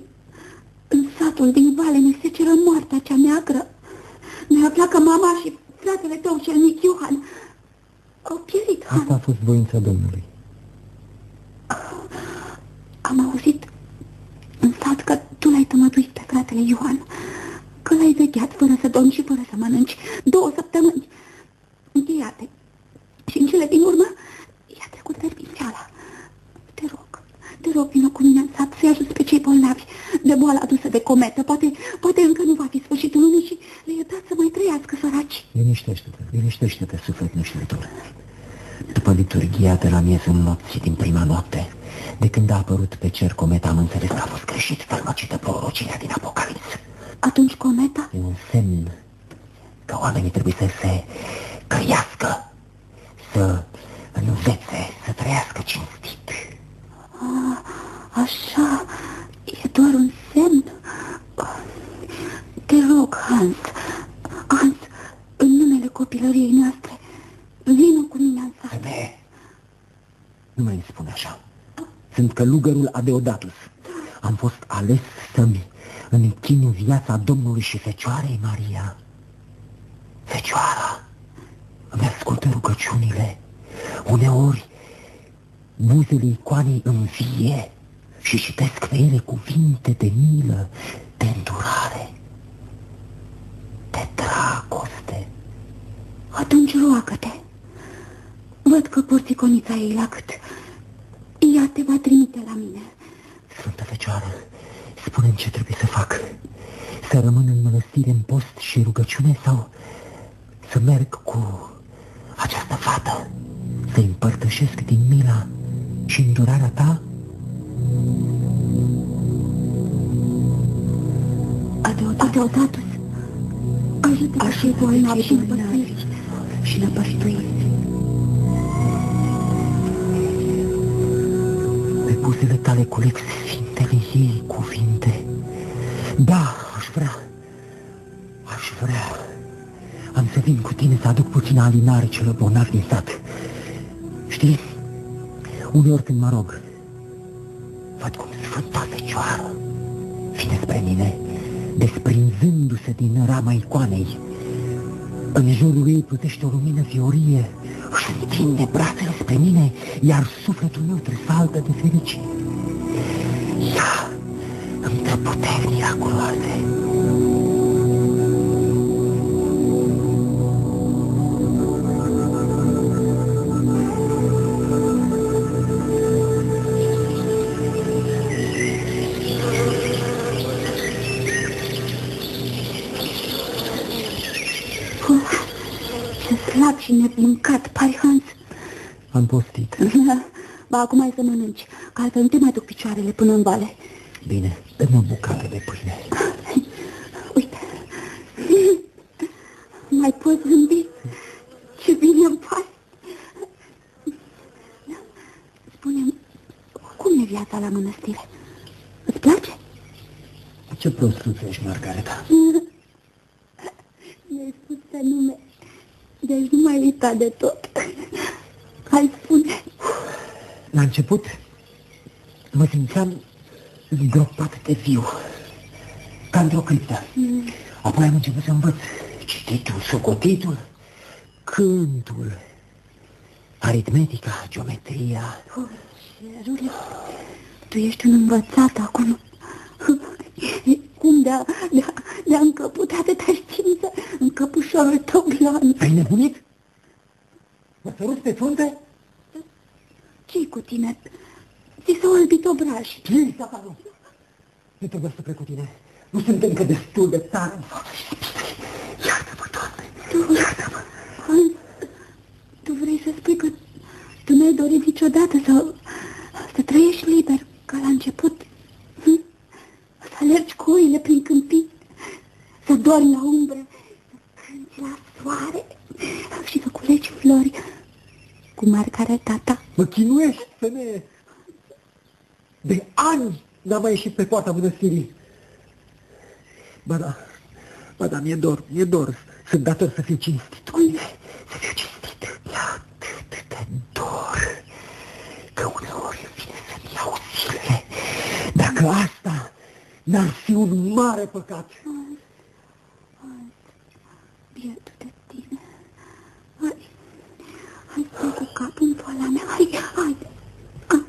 în satul din vale, ne seceră moartea cea neagră. Ne afla că mama și fratele tău cel mic, Iohan, au pierit, Hans. Asta a fost voința Domnului. Am auzit în sat că tu l-ai tămăduit pe fratele Ioan, că l-ai vegheat fără să dormi și fără să mănânci două săptămâni încheiate. Și în cele din urmă i-a trecut verbiceala. Te rog, te rog, vină cu mine în sat să-i ajuți pe cei bolnavi de boala adusă de cometă. Poate, poate încă nu va fi sfârșitul lumii și le e dat să mai trăiască săraci. Liniștește-te, liniștește-te, suflet neștiutor. După liturghia de la miezul nopții din prima noapte, de când a apărut pe cer cometa, am înțeles că a fost greșit tălmăcită prorocirea din Apocalips. Atunci cometa? E un semn că oamenii trebuie să se căiască, să învețe, să trăiască cinstit. Ah, așa, e doar un semn. Te rog, Hans, Hans, în numele copilăriei noastre, vină cu mine în sat. Femeie, nu mai îmi spune așa. Sunt călugărul Adeodatus. Am fost ales să-mi închin viața Domnului și Fecioarei Maria. Fecioara îmi ascultă rugăciunile. Uneori buzele icoanei învie și citesc pe ele cuvinte de milă, de îndurare, de dragoste. Atunci roagă-te. Văd că porți conița ei la cât. Ea te va trimite la mine. Sfântă Fecioară, spune ce trebuie să fac. Să rămân în mănăstire în post și rugăciune sau să merg cu această fată, să împărtășesc din mila și îndurarea ta? Adeodatus, ajută pe cei bolnavi și împărtășiți și buzele tale culeg sfintele ei cuvinte. Da, aș vrea, aș vrea. Am să vin cu tine să aduc puțină alinare celor bolnavi din sat. Știi, uneori când mă rog, văd cum Sfânta Fecioară vine spre mine, desprinzându-se din rama icoanei. În jurul ei plutește o lumină fiorie, își întinde brațele spre mine, iar sufletul meu tresaltă de fericire. Ea îmi dă puteri miraculoase. Ce slab și nemâncat, pari, Hans. Am postit. Ba, acum ai să mănânci, că altfel nu te mai duc picioarele până în vale. Bine, dă-mi o bucată de pâine. Uite, mai poți zâmbi? Ce bine îmi pare. Spune-mi, cum e viața la mănăstire? Îți place? Ce prostuță ești, Margareta? Mi-ai spus pe nume, deci nu mai uita de tot. Hai spune. La început mă simțeam îngropat de viu, ca într-o criptă. Apoi am început să învăț cititul, socotitul, cântul, aritmetica, geometria. Oh, cerule, Tu ești un învățat acum. Cum de-a, de-a, de-a încăput atâta știință în căpușorul tău blanc. Ai nebunit? Mă sărut pe frunte? ce cu tine? Ți s-au albit obraji. Ce, Safaru? Nu trebuie să plec cu tine. Nu sunt încă destul de tare. Iartă-mă, Doamne, iartă-mă. Hans, tu vrei să spui că tu n-ai dorit niciodată să, să trăiești liber, ca la început? Hm? Să alergi cu oile prin câmpii, să dormi la umbră, să cânti la soare și să culegi flori cu margareta ta. Mă chinuiești, femeie. De ani n-am mai ieșit pe poarta mănăstirii. Ba da, ba da, mi-e dor, mi-e dor. Sunt dator să fiu cinstit. Unde? Să fiu cinstit. E atât de dor că uneori îmi vine să-mi iau zilele. Dacă asta n-ar fi un mare păcat. Bietul de tine. Hai, hai să cu capul în foala mea. Hai, hai. A-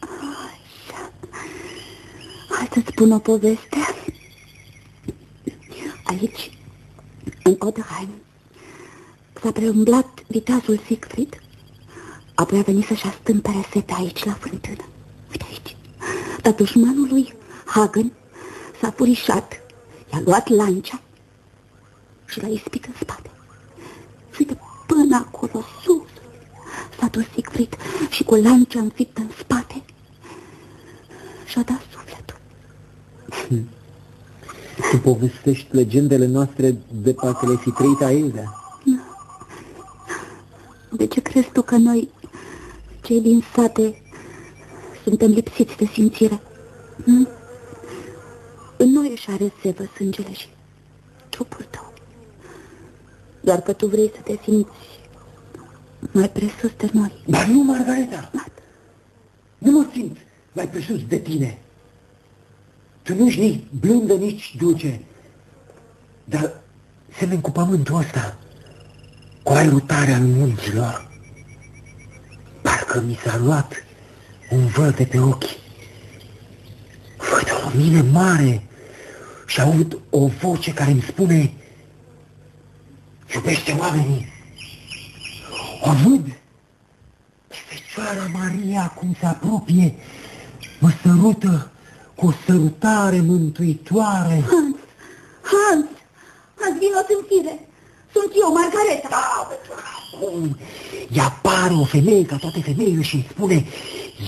Așa. Hai să-ți spun o poveste. Aici, în Odheim, s-a preumblat viteazul Siegfried, apoi a venit să-și astâmpere sete aici, la fântână. Uite aici. Dar dușmanul lui, Hagen, s-a furișat, i-a luat lancea și l-a ispit în spate. Și uite, până acolo, sus, s-a dus Siegfried și cu lancea înfiptă în spate și-a dat sufletul. Tu povestești legendele noastre de parcă le fi trăit aiurea. De ce crezi tu că noi, cei din sate, suntem lipsiți de simțire? Hm? În noi își are sevă sângele și trupul tău. Doar că tu vrei să te simți mai presus de noi. Dar nu, Margareta! Nu mă simt mai presus de tine. Tu nu ești nici blândă, nici dulce. Dar semeni cu pământul ăsta, cu aerul tare al munților. Parcă mi s-a luat un văl de pe ochi. Văd o lumină mare și aud o voce care îmi spune Iubește oamenii. O văd pe Fecioara Maria cum se apropie, mă sărută cu o sărutare mântuitoare. Hans, Hans, Hans, vino în fire. Sunt eu, Margareta. Da, Cum? Ea apare o femeie ca toate femeile și îi spune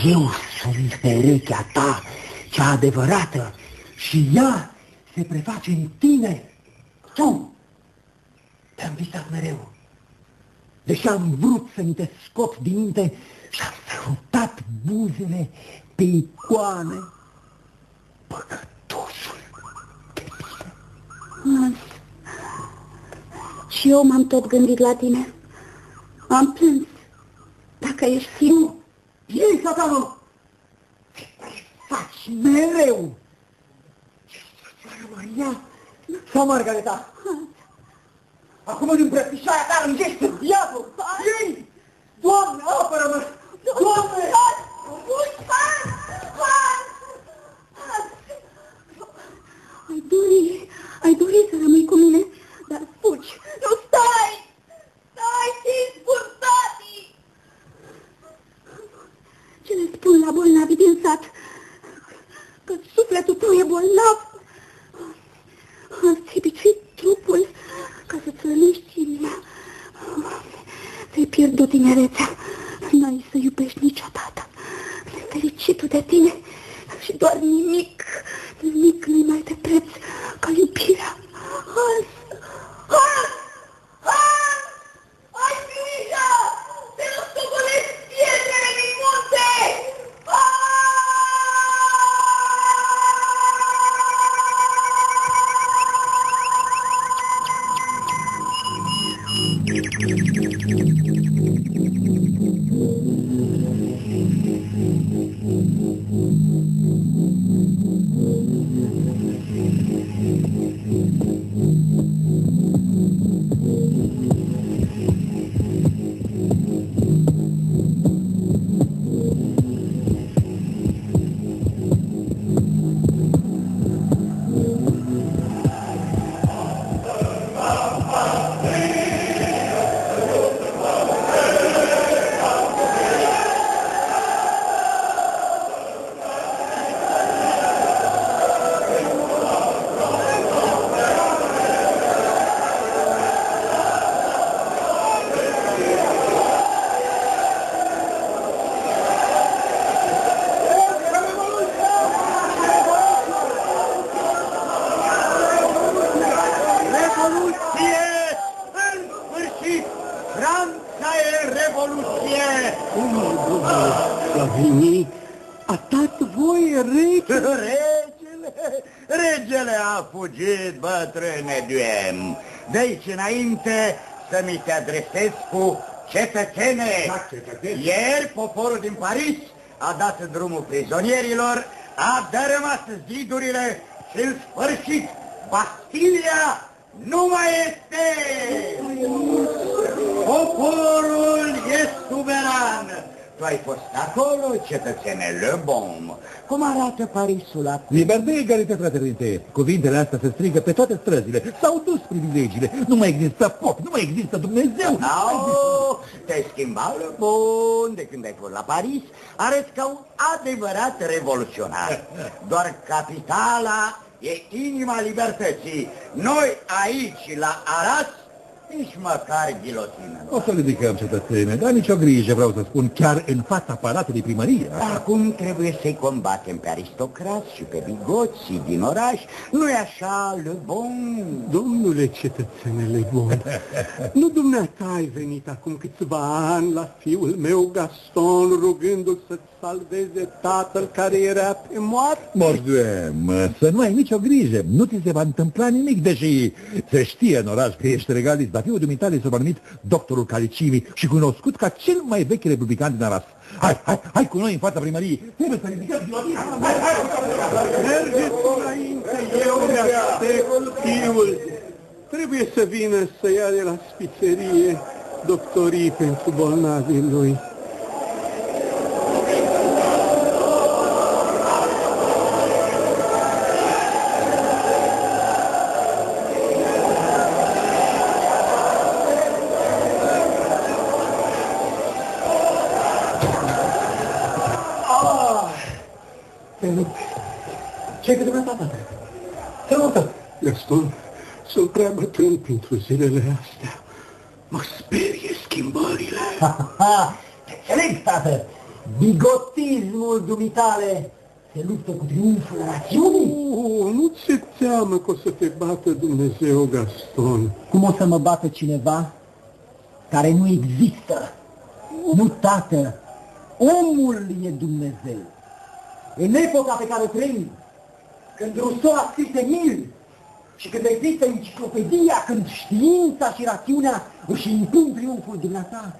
Eu sunt perechea ta, cea adevărată și ea se preface în tine. Tu te-am visat mereu. Deși am vrut să mi te scot din minte și-am sărutat buzele pe icoane. Păcătosul de mine. Hans, și eu m-am tot gândit la tine. Am plâns. Dacă ești fiu, Ei, satanul! Te faci mereu! Ești Fecioara Maria sau Margareta? Acum din îmbrățișarea ta rângești în diavol! Ei! Doamne, apără-mă! Doamne! ai dori, ai dori să rămâi cu mine, dar fugi. Nu stai! Stai, ți spun, tati! Ce le spun la bolnavii din sat? Că sufletul tău e bolnav. Ți-ai biciuit trupul ca să-ți rănești inima. Ți-ai pierdut tinerețea. N-ai să iubești niciodată. Nefericitul de tine și doar nimic, nimic nu-i mai de preț ca iubirea. Hans! Să mi te adresez cu cetățene. Da, cetățene. Ieri poporul din Paris a dat drumul prizonierilor, a dărâmat zidurile și în sfârșit Bastilia nu mai este! Poporul e suveran! Tu ai fost acolo, cetățene Le Bon. Cum arată Parisul acum? Liber de egalitate, fraternite. Cuvintele astea se strigă pe toate străzile. S-au dus privilegiile. Nu mai există pop, nu mai există Dumnezeu. Au, te-ai schimbat, Le Bon, de când ai fost la Paris. Arăți ca un adevărat revoluționar. Doar capitala e inima libertății. Noi aici, la Arras, nici măcar ghilotină. O să ridicăm, cetățene, dar nicio grijă, vreau să spun, chiar în fața palatului primărie. Acum trebuie să-i combatem pe aristocrați și pe bigoții din oraș. Nu-i așa, Le Bon? Domnule cetățenele bun, nu dumneata ai venit acum câțiva ani la fiul meu Gaston rugându-l să-ți salveze tatăl care era pe moarte? Morduem, să nu ai nicio grijă, nu ți se va întâmpla nimic, deși se știe în oraș că ești regalist, dar fiul dumitale s-a numit doctorul Calicimi și cunoscut ca cel mai vechi republican din Aras. Hai, hai, hai cu noi în fața primăriei, trebuie să ridicăm gilotina. Hai, hai, hai, Mergeți înainte, eu mi-aștept fiul. Trebuie să vină să ia de la spițerie doctorii pentru bolnavii lui. Ce-ai cu dumneata, tată? Ce nota? Gaston, sunt prea bătrân pentru zilele astea. Mă sperie schimbările. Ha, înțeleg, tată. Bigotismul dumitale se luptă cu triumful națiunii? Oh, nu ți-e teamă că o să te bată Dumnezeu, Gaston. Cum o să mă bată cineva care nu există? Nu, tată, omul e Dumnezeu. În epoca pe care o trăim, când Rousseau a scris Emil și când există enciclopedia, când știința și rațiunea își impun triumful dumneata,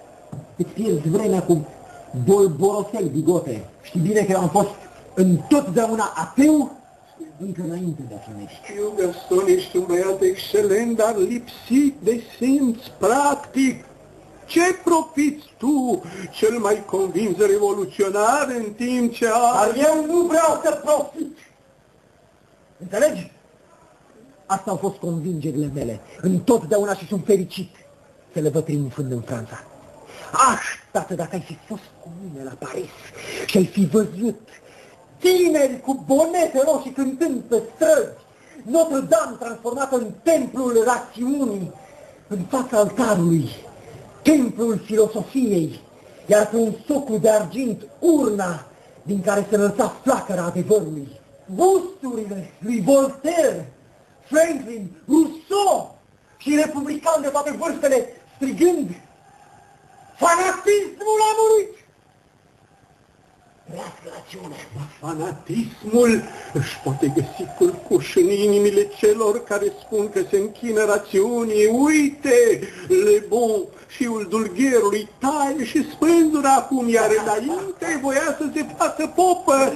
îți pierzi vremea cu bolborosel bigote. Știi bine că eu am fost întotdeauna ateu încă înainte de a fi medic. Eu, Gaston, ești un băiat excelent, dar lipsit de simț practic. Ce profiți tu, cel mai convins revoluționar, în timp ce Dar ai... eu nu vreau să profit. Înțelegi? Asta au fost convingerile mele. Întotdeauna și sunt fericit să le văd triumfând în Franța. Ah, tată, dacă ai fi fost cu mine la Paris și ai fi văzut tineri cu bonete roșii cântând pe străzi, Notre-Dame transformată în templul rațiunii, în fața altarului, templul filosofiei, iar pe un soclu de argint urna din care se înălța flacăra adevărului. Busturile lui Voltaire, Franklin, Rousseau și republicani de toate vârstele strigând Fanatismul a murit! Trească rațiunea! Fanatismul își poate găsi culcuș în inimile celor care spun că se închină rațiunii. Uite, Le Bon, fiul dulgherului, taie și spândură acum, iar înainte voia să se facă popă.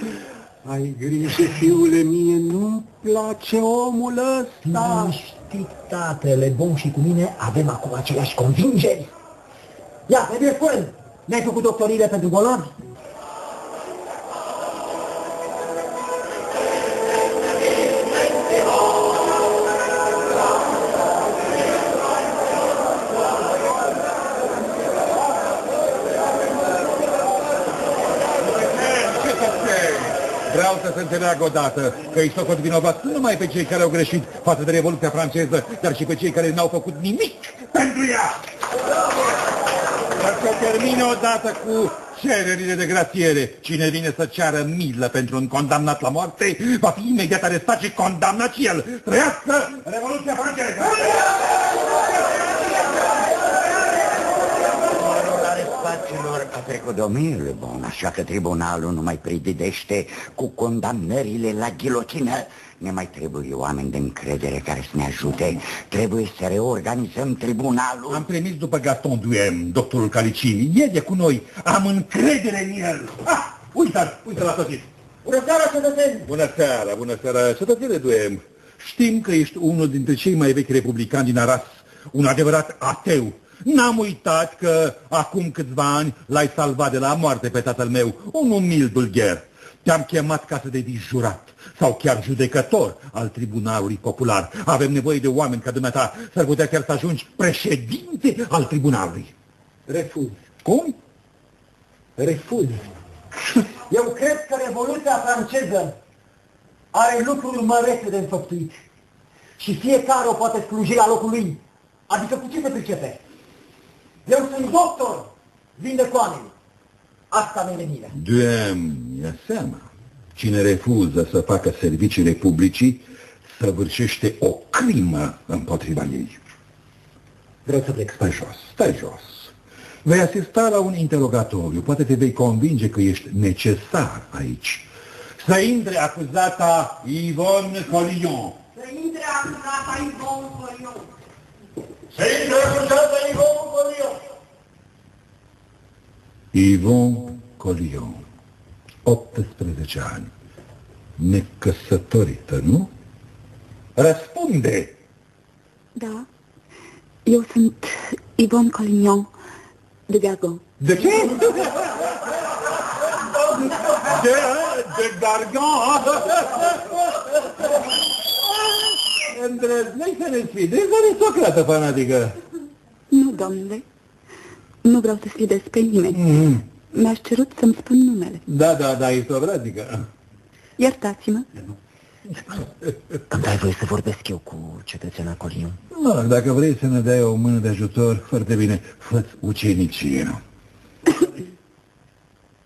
Ai grijă, fiule mie, nu-mi place omul ăsta. Nu știi, tatăle bun și cu mine avem acum aceleași convingeri. Ia, trebuie spune, ne-ai făcut doctorile pentru bolnavi? Să se înțeleagă odată că îi socot vinovat nu numai pe cei care au greșit față de Revoluția franceză, dar și pe cei care n-au făcut nimic pentru ea. Dar să termine odată cu cererile de grațiere. Cine vine să ceară milă pentru un condamnat la moarte, va fi imediat arestat și condamnat și el. Trăiască Revoluția franceză! Fraților, a trecut de o mie bun, așa că tribunalul nu mai prididește cu condamnările la ghilotină. Ne mai trebuie oameni de încredere care să ne ajute. Trebuie să reorganizăm tribunalul. Am primit după Gaston Duem, doctorul Calicini. E de cu noi. Am încredere în el. Ah, uite-l, uite la sosit. Bună seara, cetățeni! Bună seara, bună seara, cetățene Duem. Știm că ești unul dintre cei mai vechi republicani din Aras, un adevărat ateu. N-am uitat că acum câțiva ani l-ai salvat de la moarte pe tatăl meu, un umil bulgher. Te-am chemat ca să devii jurat sau chiar judecător al Tribunalului Popular. Avem nevoie de oameni ca dumneata, s-ar putea chiar să ajungi președinte al Tribunalului. Refuz. Cum? Refuz. Eu cred că Revoluția franceză are lucruri mărețe de înfăptuit. Și fiecare o poate sluji la locul lui. Adică cu ce se pricepe? Eu sunt doctor, vindec oameni. Asta mi-e menirea. Doamne, ia seama. Cine refuză să facă servicii republicii, săvârșește o crimă împotriva ei. Vreau să plec. Stai jos, stai jos. Vei asista la un interogatoriu, poate te vei convinge că ești necesar aici. Să intre acuzata Yvonne Collion. Să intre acuzata Ivon Colion. Intre acuzată Ivon Colion. Yvonne Collion, 18 ani, necăsătorită, nu? Răspunde! Da, eu sunt Yvonne Collignon de Gargon. De ce? De, de Gargan! Îndrăzneai să ne sfidezi, aristocrată fanatică! Nu, domnule, nu vreau să sfidez pe nimeni. Mm. Mi-aș cerut să-mi spun numele. Da, da, da, aristocratică. Iertați-mă. Îmi dai voie să vorbesc eu cu cetățena Coliu? Mă, dacă vrei să ne dai o mână de ajutor, foarte bine, fă ucenicie.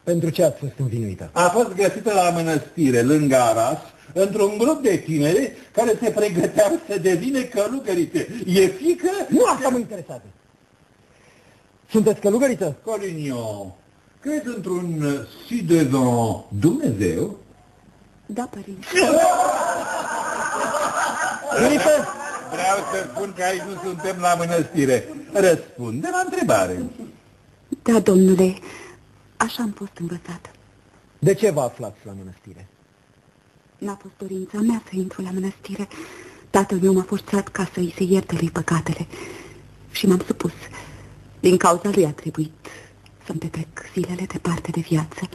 Pentru ce ați fost învinuită? A fost găsită la mănăstire, lângă Aras, într-un grup de tineri care se pregăteau să devină călugărițe. E fică? Nu asta mă interesează. Sunteți călugăriță? Colignon, crezi într-un si devant Dumnezeu? Da, părinte. Filipe, Vreau să spun că aici nu suntem la mănăstire. Răspunde la întrebare. Da, domnule, așa am fost învățată. de ce vă aflați la mănăstire? N-a fost dorința mea să intru la mănăstire. Tatăl meu m-a forțat ca să îi se ierte lui păcatele. Și m-am supus. Din cauza lui a trebuit să-mi petrec zilele departe de viață,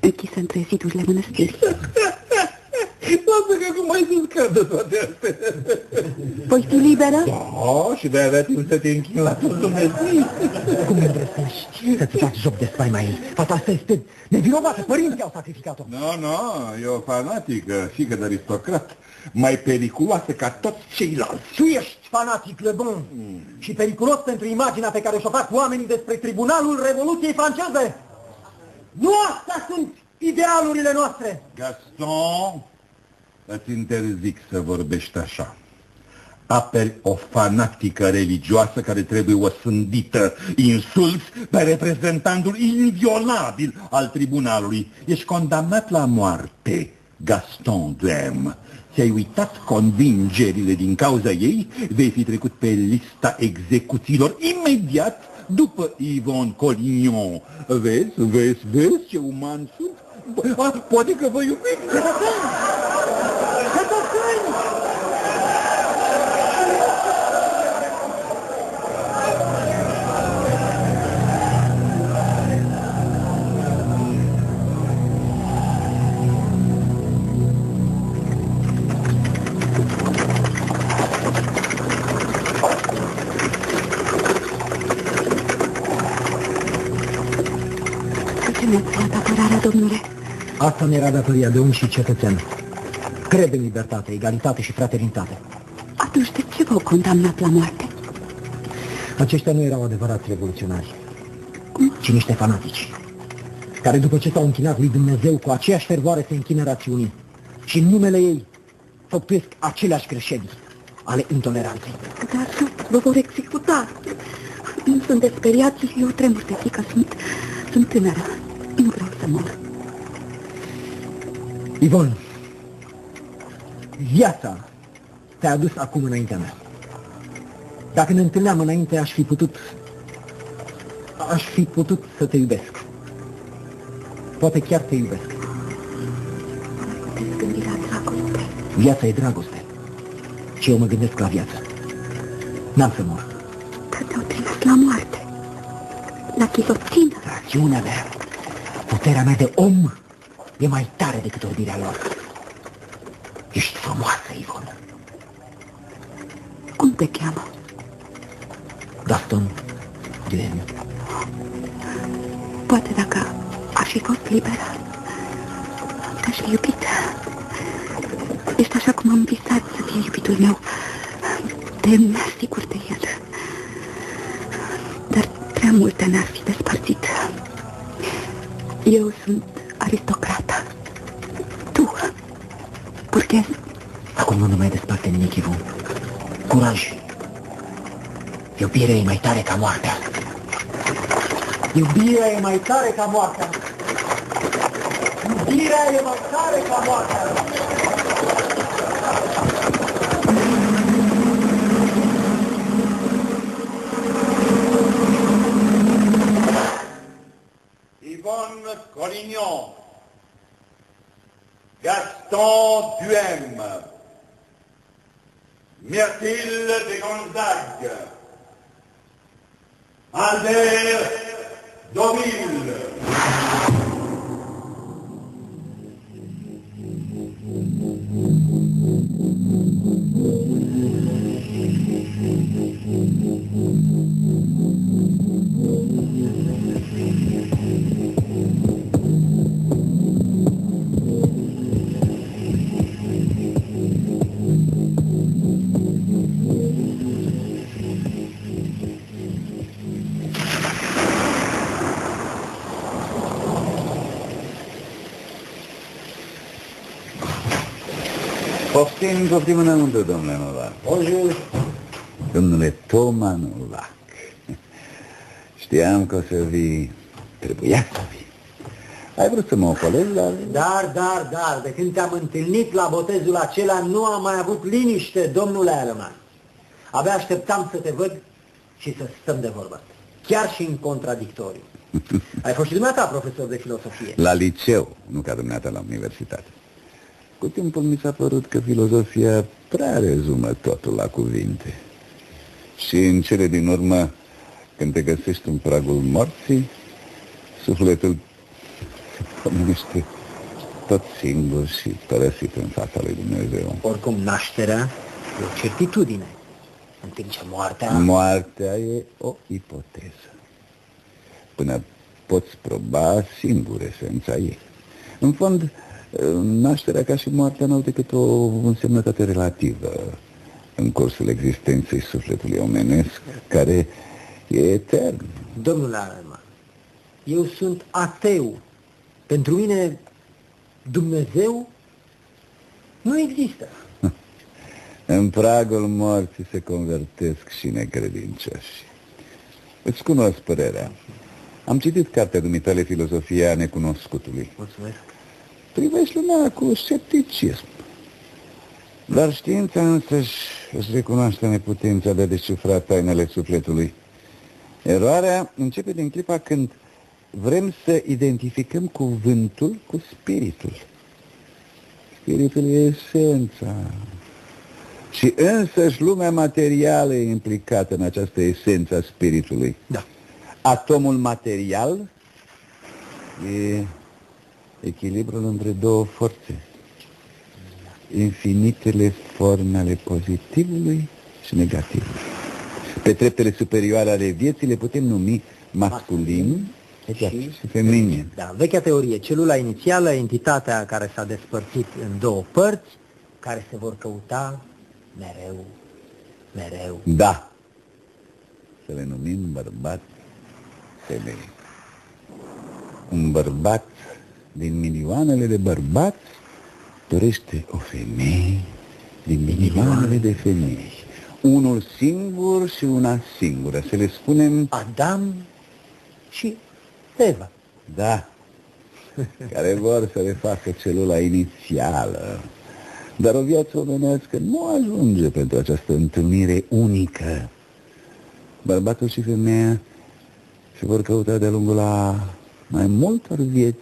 închisă între zidurile mănăstirii. Lasă că acum mai sunt de toate astea. Voi fi liberă? Da, și de avea timp să te închin la tot Dumnezeu. Cum îndrăznești să-ți faci joc de spaima ei? Fata asta este nevinovată, părinții au sacrificat-o. Nu, no, nu, no, e o fanatică, fică de aristocrat, mai periculoasă ca toți ceilalți. Tu ești fanatic, Le Bon, și periculos pentru imaginea pe care și-o fac oamenii despre Tribunalul Revoluției Franceze. Nu astea sunt idealurile noastre. Gaston, îți interzic să vorbești așa. Aperi o fanatică religioasă care trebuie osândită, insulți pe reprezentantul inviolabil al tribunalului. Ești condamnat la moarte, Gaston Duem. Ți-ai uitat convingerile din cauza ei, vei fi trecut pe lista execuțiilor imediat după Yvonne Collignon. Vezi, vezi, vezi ce uman sunt? A, poate că vă Asta mi era datoria de om și cetățean. Cred în libertate, egalitate și fraternitate. Atunci de ce v-au condamnat la moarte? Aceștia nu erau adevărați revoluționari, ci niște fanatici, care după ce s-au închinat lui Dumnezeu cu aceeași fervoare se închină rațiunii și în numele ei făptuiesc aceleași greșeli ale intoleranței. Dar vă vor executa. Nu sunt de speriat, eu tremur de frică, sunt, sunt tânără. Nu vreau să mor. Ivon, viața te-a adus acum înaintea mea. Dacă ne întâlneam înainte, aș fi putut... Aș fi putut să te iubesc. Poate chiar te iubesc. Puteți gândi la dragoste. Viața e dragoste. Și eu mă gândesc la viață. N-am să mor. Dar te-au trimis la moarte. La chilotină. Rațiunea mea, puterea mea de om e mai tare decât orbirea lor. Ești frumoasă, Ivon. Cum te cheamă? Gaston Gileniu. Poate dacă aș fi fost liberă, te-aș fi iubit. Ești așa cum am visat să fie iubitul meu. Te sigur de el. Dar prea multe ne-ar fi despărțit. Eu sunt aristocrata. Tu, burghez. Acum nu ne mai desparte nimic, Ivon. Curaj! Iubirea e mai tare ca moartea. Iubirea e mai tare ca moartea. Iubirea e mai tare ca moartea. Collignon, Gaston Duhem, Myrtille de Gonzague, Albert Domille. Poftim, poftim înăuntru, domnule Novac. Bonjour. Domnule Toma Novac. Știam că o să vii, trebuia să vii. Ai vrut să mă ocolezi, dar... Dar, dar, dar, de când te-am întâlnit la botezul acela, nu am mai avut liniște, domnule Aleman. Abia așteptam să te văd și să stăm de vorbă. Chiar și în contradictoriu. Ai fost și dumneata profesor de filosofie. La liceu, nu ca dumneata la universitate. Cu timpul mi s-a părut că filozofia prea rezumă totul la cuvinte. Și în cele din urmă, când te găsești în pragul morții, sufletul se pomenește tot singur și părăsit în fața lui Dumnezeu. Oricum, nașterea e o certitudine, în timp ce moartea... Moartea e o ipoteză. Până poți proba singur esența ei. În fond, nașterea ca și moartea n-au decât o însemnătate relativă în cursul existenței sufletului omenesc, care e etern. Domnule Aleman, eu sunt ateu. Pentru mine Dumnezeu nu există. În pragul morții se convertesc și necredincioși. Îți cunosc părerea. Am citit cartea dumitale Filozofia Necunoscutului. Mulțumesc. Privești lumea cu scepticism. Dar știința însăși își recunoaște neputința de a descifra tainele sufletului. Eroarea începe din clipa când vrem să identificăm cuvântul cu spiritul. Spiritul e esența. Și însăși lumea materială e implicată în această esență a spiritului. Da. Atomul material e echilibrul între două forțe. Infinitele forme ale pozitivului și negativului. Pe treptele superioare ale vieții le putem numi masculin și, și feminin. Da, vechea teorie, celula inițială, entitatea care s-a despărțit în două părți, care se vor căuta mereu, mereu. Da. Să le numim bărbat femei. Un bărbat din milioanele de bărbați dorește o femeie din milioanele de femei. unul singur și una singură. Să le spunem... Adam și Eva. Da, care vor să le facă celula inițială. Dar o viață omenească nu ajunge pentru această întâlnire unică. Bărbatul și femeia se vor căuta de-a lungul la mai multor vieți,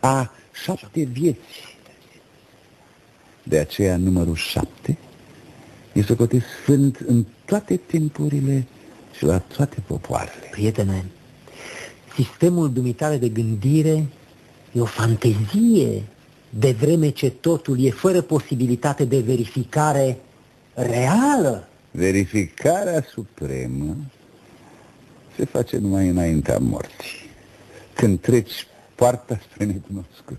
a șapte vieți. De aceea numărul șapte este socotit sfânt în toate timpurile și la toate popoarele. Prietene, sistemul dumitare de gândire e o fantezie, de vreme ce totul e fără posibilitate de verificare reală. Verificarea supremă se face numai înaintea morții. Când treci poarta spre necunoscut.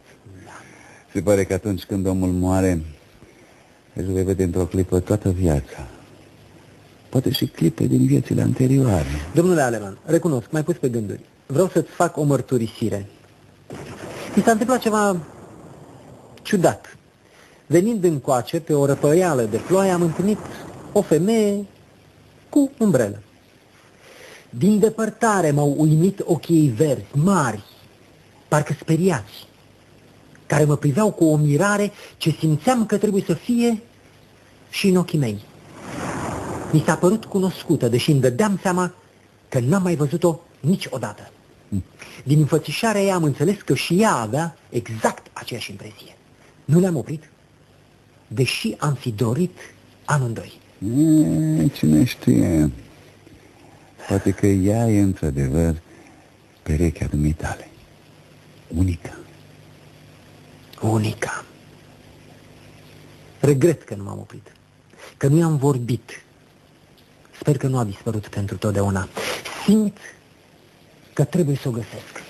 Se pare că atunci când omul moare, își vei vede într-o clipă toată viața. Poate și clipe din viețile anterioare. Domnule Aleman, recunosc, mai pus pe gânduri. Vreau să-ți fac o mărturisire. Mi s-a întâmplat ceva ciudat. Venind încoace pe o răpăială de ploaie, am întâlnit o femeie cu umbrelă. Din depărtare m-au uimit ochii ei verzi, mari, parcă speriați, care mă priveau cu o mirare ce simțeam că trebuie să fie și în ochii mei. Mi s-a părut cunoscută, deși îmi dădeam seama că n-am mai văzut-o niciodată. Din înfățișarea ei am înțeles că și ea avea exact aceeași impresie. Nu le-am oprit, deși am fi dorit amândoi. E, cine știe, poate că ea e într-adevăr perechea dumitale. Unica. Unica. Regret că nu m-am oprit, că nu i-am vorbit. Sper că nu a dispărut pentru totdeauna. Simt că trebuie să o găsesc.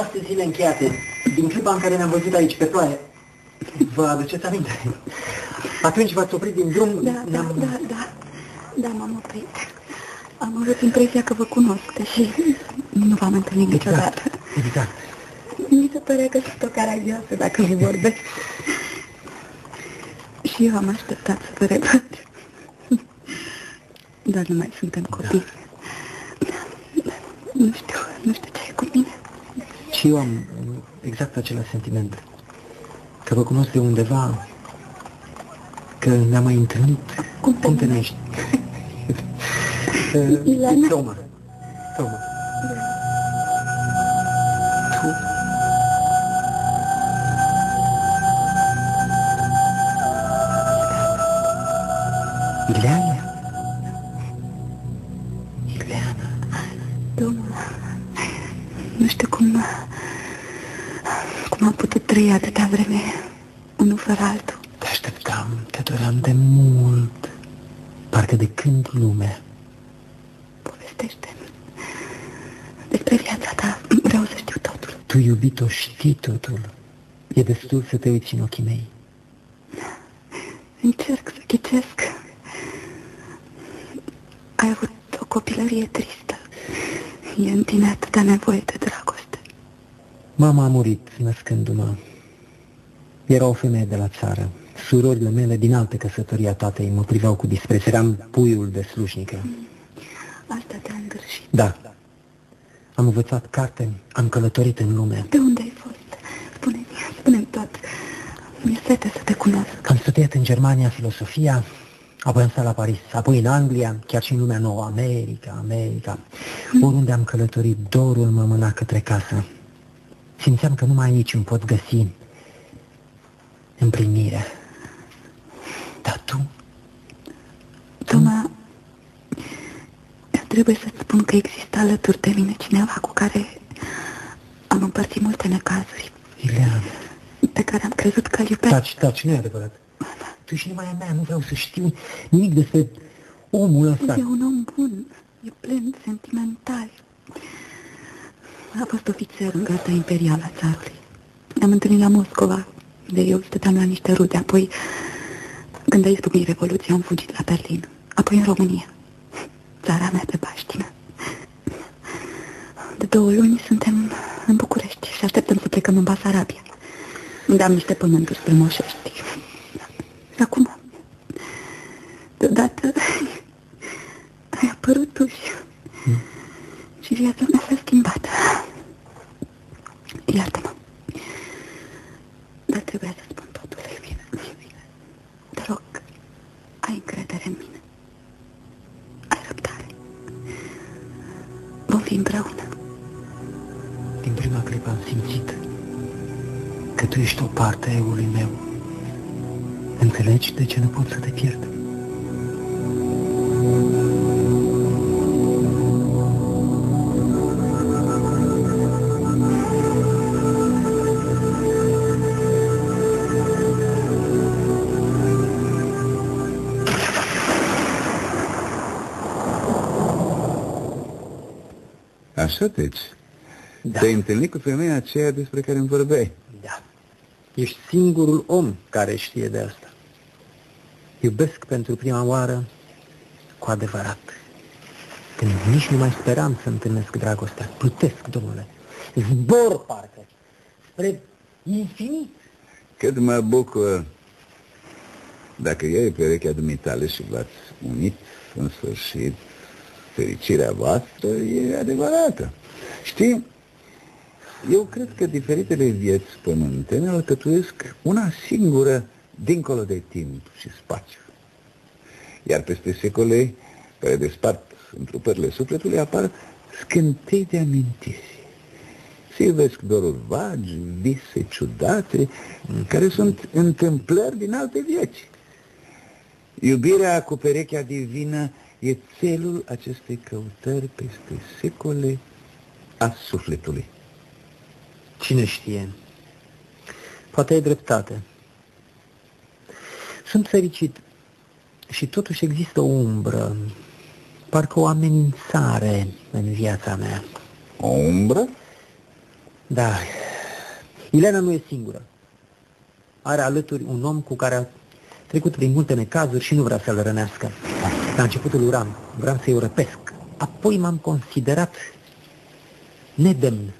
Șase zile încheiate, din clipa în care ne-am văzut aici pe ploaie. Vă aduceți aminte? Atunci v-ați oprit din drum, Da, da, ne-am... da, da. Da, m-am oprit. Am avut impresia că vă cunosc, deși nu v-am întâlnit niciodată. Exact. Mi se pare că sunt o caragioasă dacă îmi vorbesc. Și eu am așteptat să vă revăd. Dar nu mai suntem copii. Nu știu, nu știu ce e cu mine. Și eu am exact același sentiment. Că vă cunosc de undeva, că ne-am mai întâlnit. Cum te Cum te numești? Uh, Ileana? Toma. Toma. Știi totul. E destul să te uiți în ochii mei. Încerc să ghicesc. Ai avut o copilărie tristă. E în tine atâta nevoie de dragoste. Mama a murit născându-mă. Era o femeie de la țară. Surorile mele din alte căsătorii a tatei mă priveau cu dispreț. Eram puiul de slujnică. Asta te-a îngârșit. Da. Am învățat carte, am călătorit în lume. De unde ai fost? Spune-mi, spune-mi tot. Mi-e sete să te cunosc. Am studiat în Germania filosofia, apoi am stat la Paris, apoi în Anglia, chiar și în lumea nouă, America, America. Oriunde am călătorit, dorul mă mâna către casă. Simțeam că numai aici îmi pot găsi împlinirea. Dar tu? Toma, trebuie să-ți spun că există alături de mine cineva cu care am împărțit multe necazuri, Ileana. Pe care am crezut că îl iubesc. Taci, taci, nu e adevărat. Tu ești numai a mea, nu vreau să știu nimic despre omul ăsta. E un om bun, e plin sentimental. A fost ofițer în garda imperială a țarului. Ne-am întâlnit la Moscova, de eu stăteam la niște rude, apoi, când a izbucnit Revoluția, am fugit la Berlin, apoi în România, țara mea de baștină. De două luni suntem în București și așteptăm să plecăm în Basarabia, unde am niște pământuri strămoșești. Și acum, deodată, ai apărut tu și, și viața mea s-a schimbat. Iartă-mă. Dar trebuia să spun totul lui bine. Te rog, ai încredere în mine. Ai răbdare. Vom fi împreună. Din prima clipă am simțit că tu ești o parte a eului meu. Înțelegi de ce nu pot să te pierd? Așa deci. Da. Te-ai întâlnit cu femeia aceea despre care îmi vorbeai. Da. Ești singurul om care știe de asta. Iubesc pentru prima oară cu adevărat. Când nici nu mai speram să întâlnesc dragostea. Plutesc, domnule. Zbor, parcă, spre infinit. Cât mă bucur dacă iei perechea dumitale și v-ați unit în sfârșit, fericirea voastră e adevărată. Știi, eu cred că diferitele vieți pământene alcătuiesc una singură dincolo de timp și spațiu. Iar peste secole care despart întrupările sufletului apar scântei de amintiri. Se iubesc doruri vagi, vise ciudate, care sunt întâmplări din alte vieți. Iubirea cu perechea divină e țelul acestei căutări peste secole a sufletului. Cine știe? Poate ai dreptate. Sunt fericit și totuși există o umbră, parcă o amenințare în viața mea. O umbră? Da. Ilena nu e singură. Are alături un om cu care a trecut prin multe necazuri și nu vrea să-l rănească. La început îl uram, vreau să-i o răpesc. Apoi m-am considerat nedemn.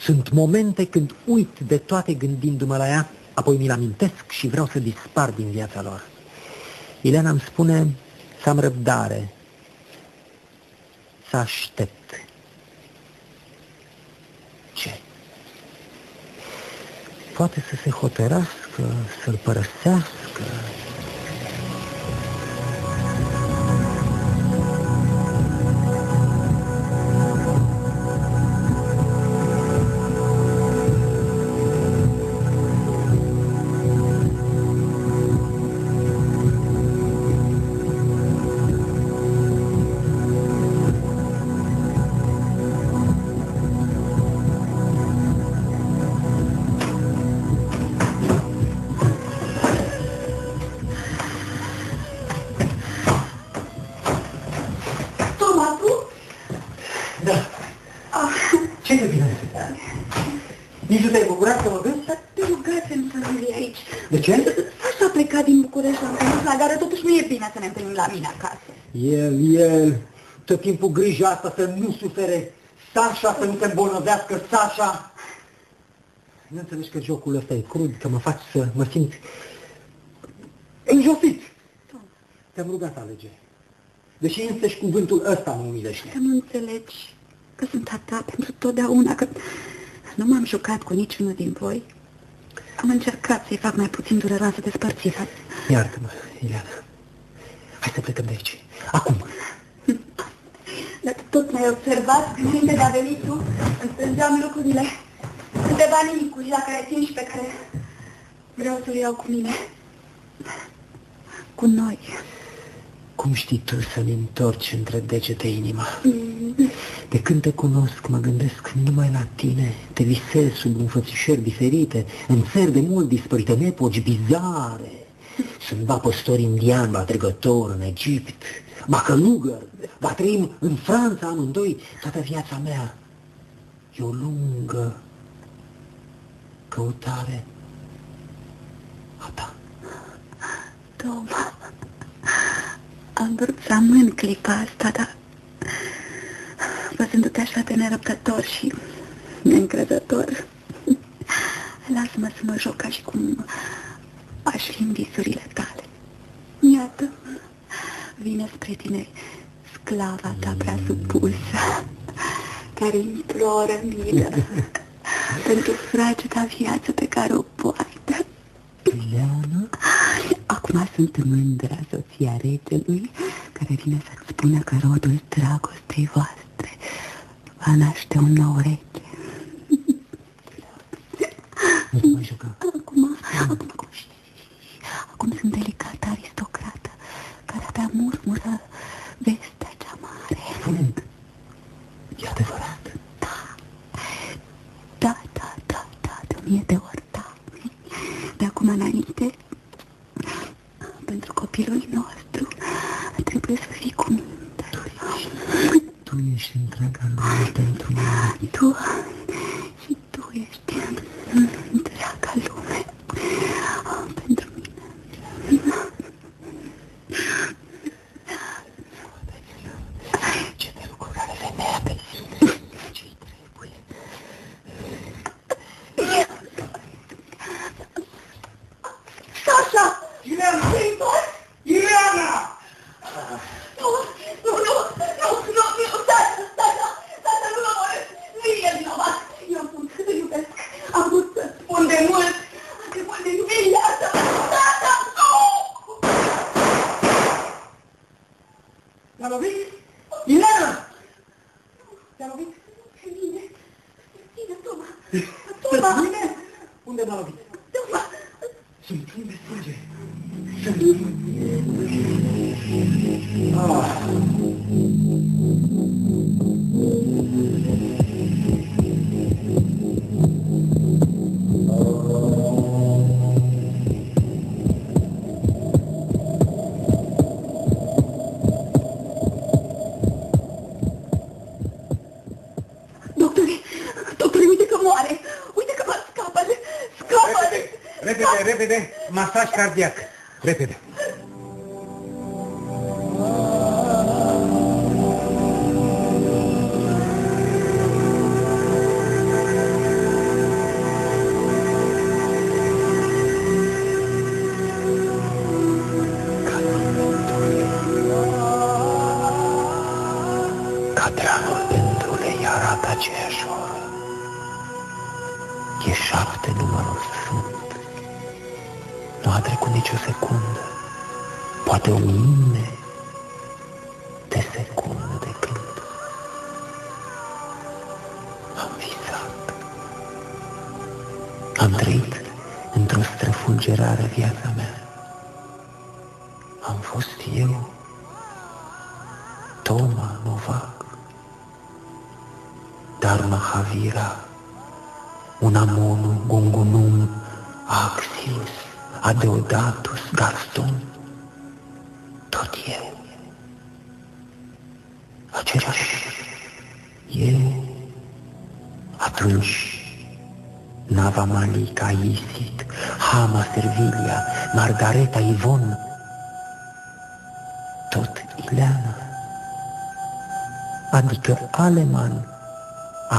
Sunt momente când uit de toate gândindu-mă la ea, apoi mi-l amintesc și vreau să dispar din viața lor. Ileana îmi spune să am răbdare, să aștept. Ce? Poate să se hotărască, să-l părăsească, El, el, tot timpul grija asta să nu sufere. Sasha să nu te îmbolnăvească, Sasha. Nu înțelegi că jocul ăsta e crud, că mă faci să mă simt înjosit. Te-am rugat să alege. Deși însăși cuvântul ăsta mă umilește. Să nu înțelegi că sunt a ta pentru totdeauna, că nu m-am jucat cu niciunul din voi. Am încercat să-i fac mai puțin dureroasă despărțirea. Iartă-mă, Ileana. Hai să plecăm de aici. Acum. Dacă tot m-ai observat, înainte de a veni tu, îmi strângeam lucrurile. Câteva nimicuri la care țin și pe care vreau să le iau cu mine. Cu noi. Cum știi tu să-mi întorci între degete inima? De când te cunosc, mă gândesc numai la tine. Te visez sub înfățișări diferite, în țări de mult dispărite, în epoci bizare. Sunt ba păstor indian, ba dregător în Egipt, ba călugăr, ba trăim în Franța amândoi toată viața mea. E o lungă căutare a ta. Toma, am vrut să amân clipa asta, dar văzându-te așa de nerăbdător și neîncrezător, lasă-mă să mă joc ca și cum aș fi în visurile tale. Iată, vine spre tine sclava ta prea supusă, care imploră milă pentru frageda viață pe care o poartă. Ileana? Acum sunt mândra soția regelui, care vine să-ți spună că rodul dragostei voastre va naște un nou rege. Repede, repede, masaj cardiac. Repede.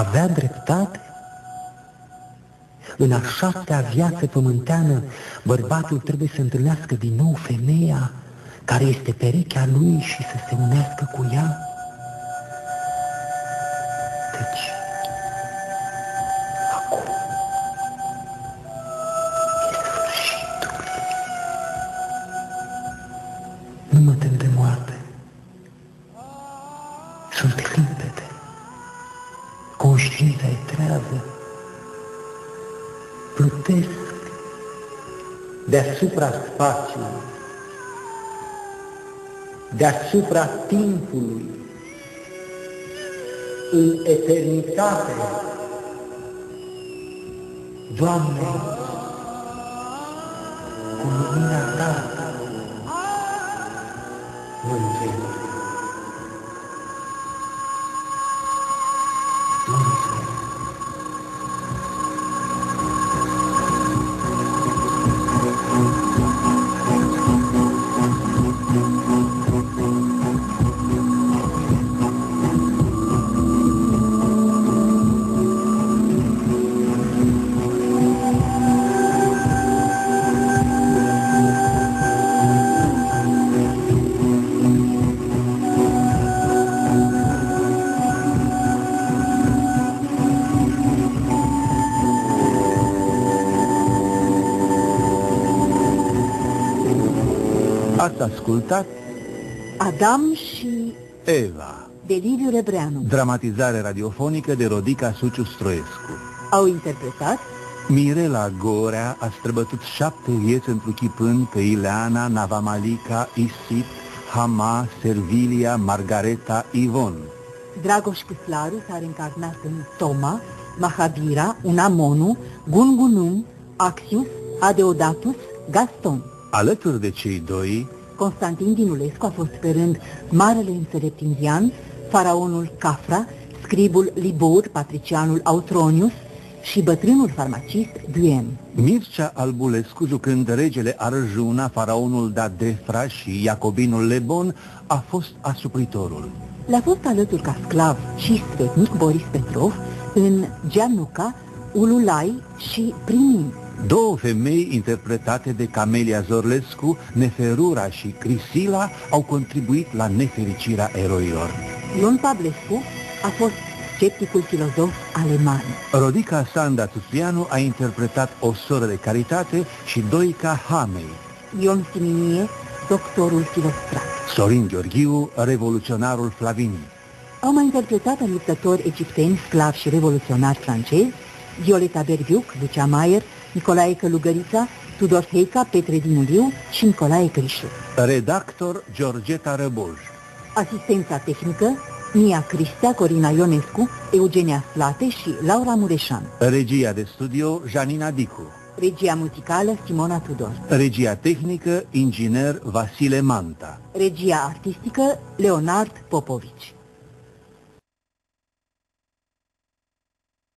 Avea dreptate? În a șaptea viață pământeană, bărbatul trebuie să întâlnească din nou femeia care este perechea lui și să se unească cu ea? Deasupra spațiului, deasupra timpului, în eternitate. Doamne, ascultat Adam și Eva, de Liviu Rebreanu dramatizare radiofonică de Rodica Suciu Stroescu. au interpretat Mirela Gorea a străbătut șapte vieți întruchipând pe Ileana, Navamalica, Isip, Hama, Servilia, Margareta, Ivon. Dragoș Câslaru s-a reîncarnat în Toma, Mahavira, Unamonu, Gungunum, Axius, Adeodatus, Gaston. Alături de cei doi, Constantin Dinulescu a fost pe rând marele înțelept indian, faraonul Cafra, scribul Libur, patricianul Autronius și bătrânul farmacist Duem. Mircea Albulescu, jucând regele Arjuna, faraonul Dadefra și Iacobinul Lebon, a fost asupritorul. Le-a fost alături ca sclav și sfetnic Boris Petrov în Giannuca, Ululai și Primin. Două femei interpretate de Camelia Zorlescu, Neferura și Crisila, au contribuit la nefericirea eroilor. Ion Pavlescu a fost scepticul filozof aleman. Rodica Sanda Tupianu a interpretat o soră de caritate și Doica Hamei. Ion Siminie, doctorul filostrat. Sorin Gheorghiu, revoluționarul Flavini. Au mai interpretat în luptători egipteni, sclavi și revoluționari francezi, Violeta Berbiuc, Lucia Maier, Nicolae Călugărița, Tudor Heica, Petre Dinuliu și Nicolae Crișu. Redactor Georgeta Răboj. Asistența tehnică, Mia Cristea, Corina Ionescu, Eugenia Slate și Laura Mureșan. Regia de studio Janina Dicu. Regia muzicală Simona Tudor. Regia tehnică inginer Vasile Manta. Regia artistică Leonard Popovici.